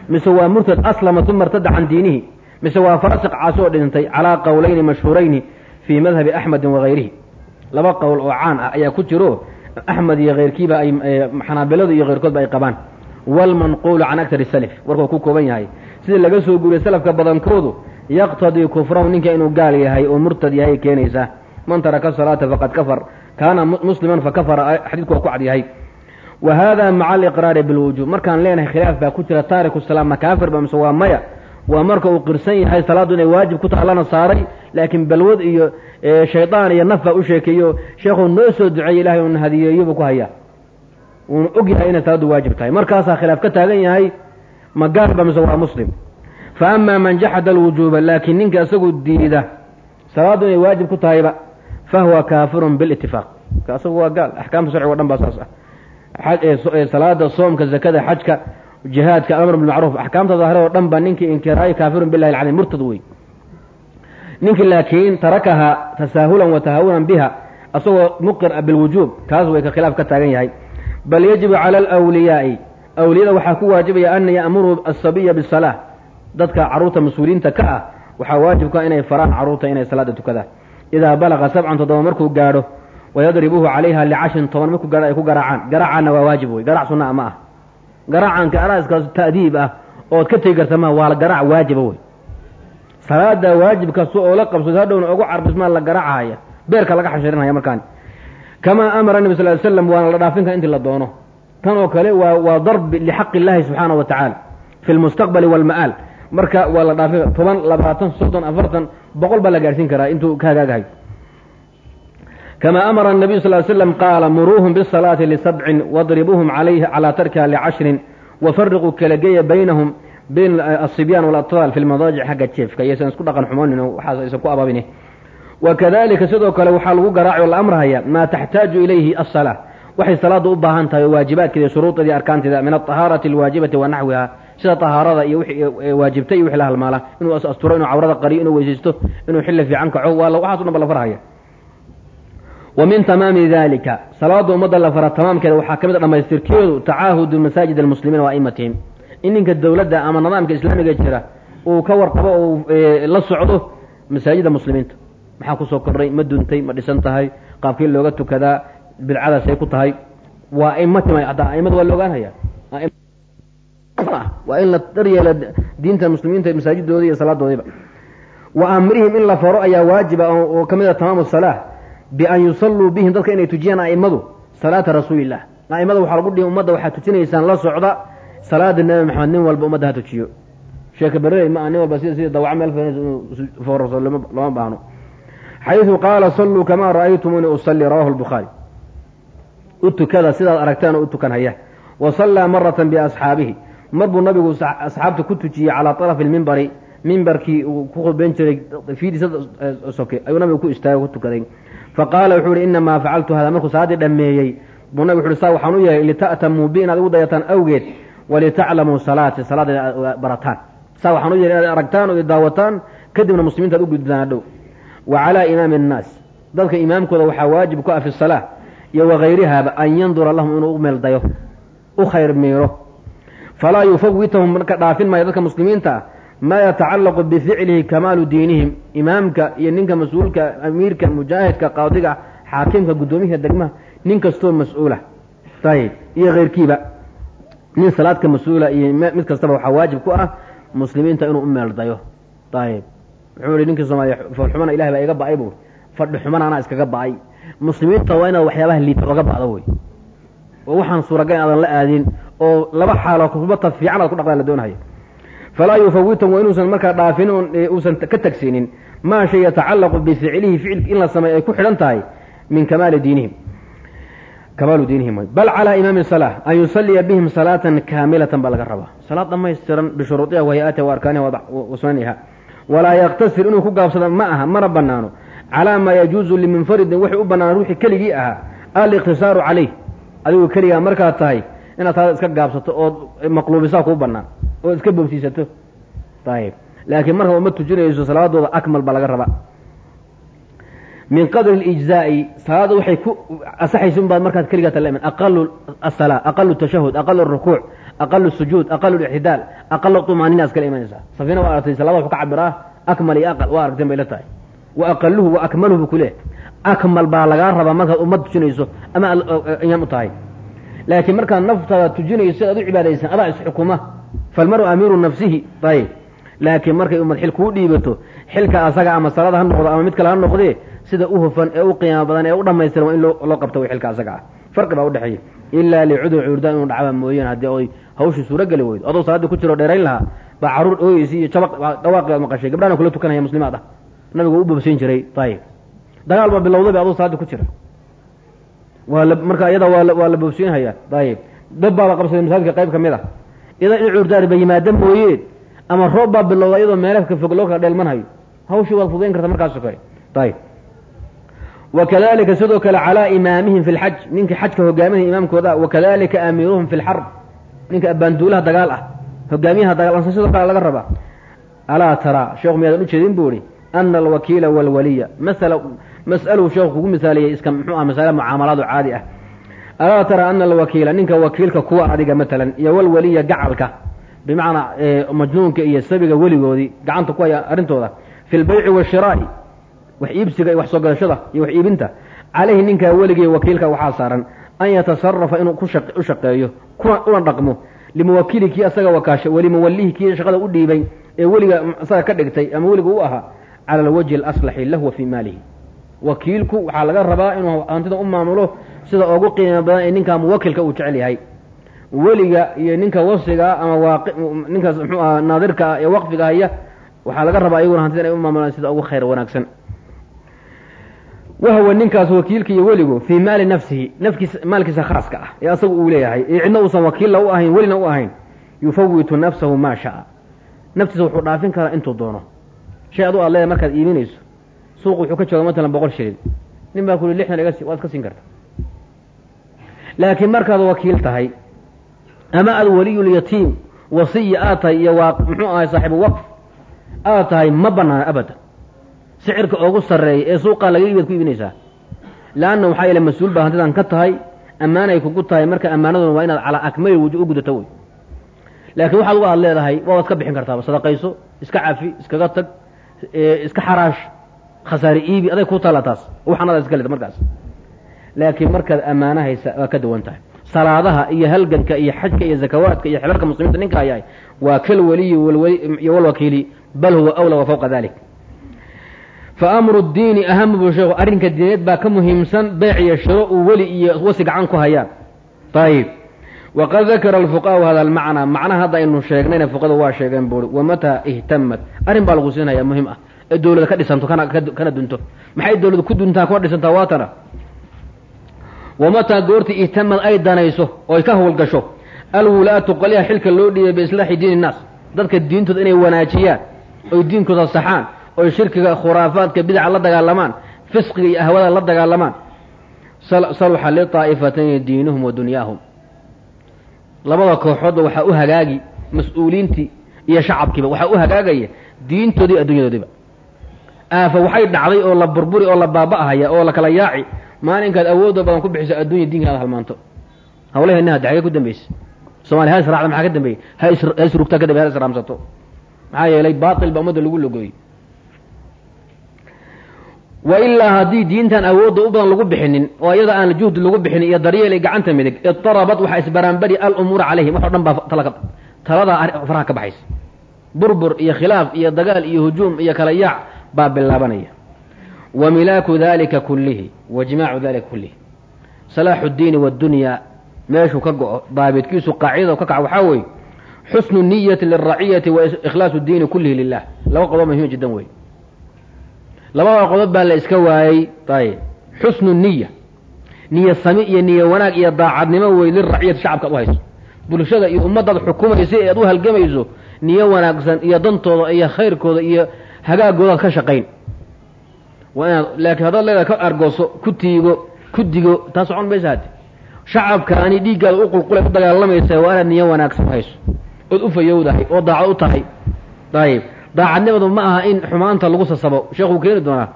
Mise waa murtad aslama uma irtada can diinihi. Mise waa faasiq caasi oo dhintay calaa qowlayni mashhuurayni fii madhabi axmedin wagayrihi laba qowl oo caan ah ayaa ku jiro axmed iyo keyrkiiba ay xanaabiladu iyo keyrkoodba ay qabaan. Walmanquulu can aktari salaf warkuu ku kooban yahay. Sidii laga soo guuriyey salafka badankoodu yaqtadii kufrahu ninka inuu gaal yahay oo murtad yahay keenaysaa. Man taraka salaata faqad kafar. Kaana musliman fakafara xadiidku waa ku cad yahay. Wa hada maca aliqraari bilwujuub markaan leenahay khilaaf baa ku jira taariku salaam ma kaafirba mise waa maya? Waa marka uu qirsan yahay salaaddu inay waajib ku taha lana saaray laakiin balwad iyo shaydaan iyo naf u sheekeeyo sheekhuu noo soo duceeyey ilahay uuna hadiyeeyobuu ku hayaa. Uuna og yahay inay salaaddu waajib tahay. Markaasaa khilaaf ka taagan yahay ma gaalba mise waa muslim. Fa amaa man jaxada alwujuuba laakiin ninka isagu diida salaaddu inay waajib ku tahayba fa huwa kaafirun bilitifaaq isagu waa gaal. Axkaamta sharciga o dhan baa saas ah. Salaada soomka zakada xajka jihaadka alamr bilmacruuf axkaamta daahira oo dhan ba ninkii inkiraayo kaafirun billahi alcaliim murtad wey ninkii laakiin tarakaha tasaahulan wa tahawunan biha asagoo muqir bilwujuub kaas way ka khilaaf ka taagan yahay bal yajibu cala alwliyaai awliyada waxaa ku waajibaya an ya'muruu asabiya bisalaa dadka carruurta mas'uuliyiinta ka ah waxaa waajibka inay faraan carruurta inay salaada tukadaan idaa balaqa sabcan toddoba markuu gaadho wayadribuuhu calayha licashrin toban markuu gaadho ay ku garaacaan garaacaanna waa waajib wey garaac sunna ma ah garaacanka araaskaas ta'diib ah ood ka tegi karta ma waa garaac waajiba wey salaada waajib kasta oo la qabsado hadhowna ugu carbismaa la garaacahaya beerka laga xashirinaya markaan kamaa amara nebi sal ly slam waana la dhaafin kara intii la doono tan oo kale waa waa darb lixaqi illahi subxaana wa tacaala fi lmustaqbali walma'aal marka waa la dhaafay toban labaatan soddon afartan boqol baa la gaadhsiin karaa intuu ka hagaagahay kama amara الnabiyu sal slam qaala muruuhum bالsalaati lisabcin wadribuuhum calayha calaa tarkiha licashrin wafariquu kala geeya baynahum bayn asibyaan walatfaal fi lmadaajic xagga jeefka iyaysan isku dhaqan xumanin waxaas aysan ku abaabine wakadalika sidoo kale waxaa lagu garaaci oo la amrahaya maa taxtaaju ilayhi asalaa waxay salaada u baahan tahay oo waajibaadkeeda shuruudeedii arkaanteeda min alطahaarati alwaajibati wa sida طahaarada iyo wixii waajibtay iyo wixii la halmaala inuu asturo inuu cawrada qariyo inuu weysaysto inuu xilli fiican kaco waa dhan ba la farhaya wa min tamaami dalika salaada ummadda la fara tamaamkeeda waxaa ka mid a dhamaystirkeedu tacaahudu masaajid almuslimiina wa in ninka dowladda ama nidaamka islaamiga jira uu ka warqabo oo la socdo masaajidda muslimiinta. Maxaa ku soo kordhay? Ma duntay ma dhisan tahay qaabkii looga tukadaa bidcadaasay ku tahay. Waa aimati hadda aimada waa la ogaanhaya waa in la daryeela diinta muslimiinta masaajidooda iyo salaadoodiiba wa amrihim in la faro ayaa waajiba oo ka mid a tamaamu salaa bian yusalluu bihim dadka inay tujiyaan a'immadu salaata rasuuliillah a'immada waxaa lagu dhihi ummadda waxaad tujinaysaan la socda salaada nebi maxamed nin walba ummadda ha tujiyo. Sheeka bereley ma nin walba sida sida dawaco meel foorarso looma baahno. Xayثu qaala salluu kamaa ra'aytumuuni usalli rawahu lbukhaari u tukada sidaad aragtaan oo u tukan wa sallaa maratan biasxaabihi. Mar buu nabigu asxaabta ku tujiyey calaa طarafi lmimbari mimbarkii uu ku khudbayn jiray fiidisa soke ayuu nabigu ku istaagay ku tukaday. Faqaala wuxuu ihi inamaa facaltu hada markuu salaaddii dhammeeyey buu nabig uhi saa waxaan u yeelay lita'tamuu bi inaad igu dayataan awgeed walitaclamuu salaati salaada inaad barataan saa waxaan u yeelay inaad aragtaan oo daawataan kadibna muslimiinta ad u gudbidaan hadhow wa calaa imaami annaas dadka imaamkooda waxaa waajib ku ah fi salaa iyo wagayrihaaba an yandura lahum inuu u meel dayo u khayr miiro falaa yufawitahum marka dhaafin maayo dadka muslimiinta ah maa yatacallaqu bificlihi kamaalu diinihim imaamka iyo ninka mas'uulka amiirka mujaahidka qaadiga xaakimka guddoomiyaha degmaha nin kastoo mas'uula ayib iyo keyrkiiba nin salaadka mas'uula iyo mid kastaba waxaa waajib ku ah muslimiinta inuu u meel dayo. Ayib muxuu ihi ninkii soomaaliya foolxumana ilahi baa iga ba'ay buu. Fadhi xumana anaa iskaga ba'ay. Muslimiinta waa inaad waxyaabaha liita oga ba'do wey. Oo waxaan suuragal aadan la aadin oo laba xaalo kubata fiican aad ku dhaqdaan la doonahaya falaa yufawitan waa inuusan markaa dhaafin uusan ka tagsiinin. Maa shay yatacallaqu bificlihi ficilka in la sameeyo ay ku xidhan tahay min kamaali diinihim kamaalu diinihim. Bal calaa imaami salaa an yusalliya bihim salaatan kaamilatan baa laga rabaa. Salaad dhamaystiran bishuruudiha wahay-aatiha wa arkaaniha wa sunaniha walaa yaktasir inuu ku gaabsado ma aha mana banaano calaa maa yajuuzu limunfaridin waxay u bannaan ruuxii keligii ahaa. Aliqtisaaru calayh. Adigu keligaa markaad tahay inaad taada iska gaabsato ood maqluubisaa kuu bannaan ood iska bogsiisato ayib laakiin marka uma tujinayso salaadooda akmal baa laga rabaa min qadri اlijzaa'i salaada waxay ku asaxaysa un markaad keligaa ta la aqalu asalaa aqalu tashahud aqalu rukuuc aqalu sujuud aqalu lictidaal aqalu طumaanina iskala imanaysaa. Safina waa aragtay salada wuxuu ka cabiraa akmal iyo aqal waa aragteen bay la tahay. Wa aqaluhu wa akmaluhu bu kuleh akmal baa lagaa rabaa markaad ummad tujinayso ama imaam u tahay. Laakiin markaad naftaada tujinayso aad u cibaadaysan adaa isxukuma falmaru amiiru nafsihi ayib laakiin markay ummad xil kuu dhiibato xilka asaga ama salada ha noqdo ama mid kale ha noqdee sida u hufan ee u qiyaamo badan ee u dhamaystiran waa in loo qabto way xilka asaga ah. Farqi baa udhexeeya ilaa licudur cudurdaan inuu dhacba mooyaan haddii oy hawshii suurogeli weydo adoo salaaddii ku jiro dheerayn lahaa baa carruur ooyeysi iyo jabaq dhawaaqi baad maqashay. Gabdhana kula tukanaya muslimaad ah. Nabigu u bobsiin jiray. Ayib dagaal baa bilowdaba adoo salaaddii ku jira. Waa iyada waa la bobsiinhayaa ayib dab baaba qabsaday masaajidka qayb ka mid a iyada in cudurdaari ba yimaada mooyeen ama roob baa bilowda iyadoo meelaka fog loo kala dheelmanhayo hawshii waad fudayn karta markaasoo kale ayib wakadalika sidoo kale calaa imaamihim fi lxaj ninka xajka hogaaminaya imaamkooda wakadalika amiiruhum fi lxarb ninka abaanduulaha dagaal ah hogaamiyaha dagaalansa sidoo kale laga rabaa alaa taraa sheekhu miyaadan ujeedin buu ihi ana alwakiila walwaliya masala mas'aluhu sheekhu kugu misaaliyey iska muxuu ah masale mucaamalaadu caadi ah alaa taraa ana alwakiila ninka wakiilka kuwa adiga matalan iyo walwaliya gacalka bimacnaa majnuunka iyo sabiga weligoodii gacanta ku haya arrintooda fi lbayci waashiraa'i wax iibsiga iyo wax soo gadashada iyo wax iibinta. Calayhi ninkaa weligii wakiilka waxaa saaran an yatasarafa inuu u shaqeeyo una dhaqmo. Limuwakili kii asaga wakaasha walimuwalihi kii shaqada u dhiibay ee weliga isaga ka dhigtay ama weliga u ahaa cala alwajhi alaslaxi lahu wa fii maalihi. Wakiilku waxaa laga rabaa inuu hantida u maamulo sida ugu qiimo badan ee ninkaa muwakilka uu jecel yahay. Weliga iyo ninka wasigaa ama waaqi ninkaas muxuu aha naadirka ee waqfiga haya waxaa laga rabaa iyaguna hantida inay u maamulaan sida ugu khayr wanaagsan wahwa ninkaas wakiilka iyo weligu fii maali nafsihi nafkiisa maalkiisa khaaska ah ee asagu uu leeyahay ee cidna uusan wakiilla u ahayn welina u ahayn yufawitu nafsahu maa shaa naftiisa wuxuu dhaafin karaa intuu doono shay adu aad leedahay markaad iibinayso suuq wuxuu ka jooga matalan boqol shilin nin baa ku lixdan iga waad ka siin karta laakiin markaad wakiil tahay ama aad waliyulyatiim wasiya aad tahay iyo waa muxuu ahay saaxiibu waqf aad tahay ma banaana abadan sicirka ugu sarreeya ee suuqaa laga iibaad ku iibinaysaa. Leanna waxaa yeele mas'uul baa hantidan ka tahay ammaanay kugu tahay marka ammaanaduna waa inaad calaa akmali wuju u gudato wey laakiin waxaad uga aad leedahay waaad ka bixin kartaaba sadaqayso iska cafi iskaga tag iska xaraash khasaare iibi aday ku taalla taas waxaanada iska leda markaas. Laakiin markaad ammaano haysa waa ka duwan tahay. Salaadaha iyo halganka iyo xajka iyo zakawaadka iyo xilalka muslimiinta ninka ayahay waa kal weliyi iyo walwakiili bal huwa awla wa fawqa dalik fa amru diini ahamu buu sheekhu arrinka diineed baa ka muhiimsan beec iyo shiro uu weli iyo wasi gacan ku hayaan ayib waqad dakara alfuqaau hada almacnaa macnaha hadda aynu sheegnayna fuqada waa sheegeen buuri wamataa ihtamad arrin baa lagu siinaya muhiim ah. Ee dowladda ka dhisanto kana dunto. Maxay dowladda ku duntaa kuna dhisantaa waatana wamataa goortii ihtamad ay danayso oo ay ka howlgasho. Alwulaatu qolyaha xilka loo dhiibay biislaaxi diini innaas dadka diintooda inay wanaajiyaan oy diinkooda saxaan oy shirkiga khuraafaadka bidaca la dagaalamaan fisqiga iyo ahwada la dagaalamaan. Saluxa litaa'ifatayni diinuhum wa dunyaahum. Labada kooxoodba waxaa u hagaagi mas'uuliintii iyo shacabkiiba waxaa u hagaagaya diintoodii adduunyadoodiiba aafa waxay dhacday oo la burburi oo la baaba'ahaya oo la kala yaaci maalinkaad awoodda badan ku bixiso addunya diinka aad halmaanto. Hawlaheenna hadde xagee ku dambaysa somalia ha israacda maxaa ka dambeeyey ha isrugtaa ka dambey ha israamsato maxaa yeelay baatil baa ummadda lagu logooyey wa ilaa haddii diintan awoodda u badan lagu bixinin oo iyada aan juhdi lagu bixinin iyo daryeelay gacanta midig idarabat waxaa isbaraanbari alumuura calayhim wax o dhan baa taladaa faraha ka baxaysa. Burbur iyo khilaaf iyo dagaal iyo hujuum iyo kala yaac baa bilaabanaya. Wa milaaku dalika kullihi wa jimaacu dalika kullihi. Salaaxu اdiini waاddunyaa meeshuu ka go-o daabitkiisu qaacidada ka kaca waxaa weeye xusnu niyati lilraciyati wa ikhlaasu diini kullihi lilah laba qodob muhima jiddan wey labada qodob baa la iska waayey. Ayb xusnu niya niya sami iyo niya wanaag iyo daacadnimo wey liraciyati shacabka ad hayso. Bulshada iyo ummadaad xukumaysa ee aad u halgamayso niyo wanaagsan iyo dantooda iyo khayrkooda iyo hagaagoodaad ka shaqayn. Waa inaad laakiin haddaad leedahay ka argooso ku tiigo ku digo taa socon maysa hadde shacabkaani dhiiggaada u qulqulay u dagaalamaysa waa inaad niyo wanaagsan hayso. Ood u fayowdahay oo daacad u tahay. Ayib daacadnimadu ma aha in xumaanta lagu sasabo. Sheekuu keeni doonaa.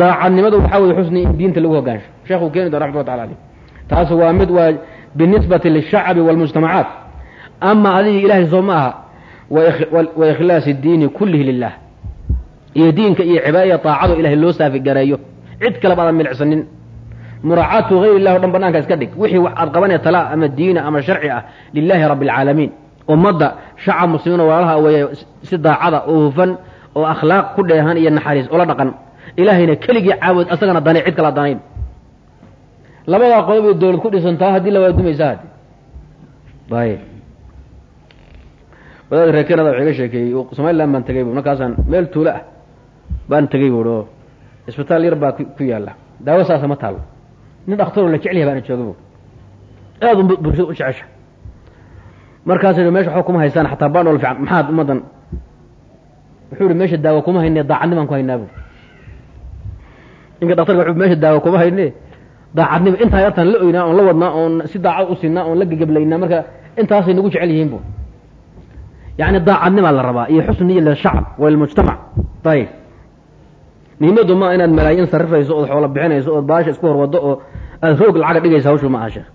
Daacadnimadu waxaa weye xusni in diinta lagu hogaansho sheekuu keeni doona raxmat tacala aleyh taas waa mid waa binisbati lilshacbi wاlmujtamacaat ama adiga ilaahay soo ma aha wa ikhlaasi diini kullihi lilah iyo diinka iyo cibaadaya taacado ilahay loo saafi gareeyo. Cid kaleba aadan milicsanin. Muraacaatu hayr illah o dhan banaanka iska dhig. Wixii aad qabanaya tala ama diina ama sharci ah lilaahi rabbi alcaalamiin ummadda shacab muslimiin oo walaalaha weeye si daacada oo hufan oo akhlaaq ku dheehan iyo naxariis oola dhaqan. Ilaahayna keligii caabud asagana danay cid kala danayn labadaa qodob iyo dowlad ku dhisantaa haddii la waadumaysaa haddi ayb wadaad reer canada wuxuu iga sheekeeyey somaliland baan tegay bu markaasaan meel tuulo ah baan tegey buui oo isbitaal yar baa ku yaalla. Daawo saasa ma taalo. Nin dhakhtaroo la jecel yahay baana jooga bu aad un bulshada u jecesha markaas meesha waxba kuma haysaan xataa bandhol fiican. Maxaad ummaddan wuxuu ihi meesha daawo kuma hayne daacadnimaan ku haynaa bu ninka dhaktarka wuxuu meesha daawo kuma hayne daacadnimo intaa yartaan la oynaa oon la wadnaa oon si daacad u siinaa oon la gegablaynaa. Marka intaasay nagu jecel yihiin bu yani daacadnimaa la rabaa iyo xusn niya lilshacb walilmujtamac ayib muhiimadu ma inaad malaayiin sarrifayso ood xoola bixinayso ood baasha isku horwado oo aada roog lacaga dhigaysa hawshu ma aha sheekh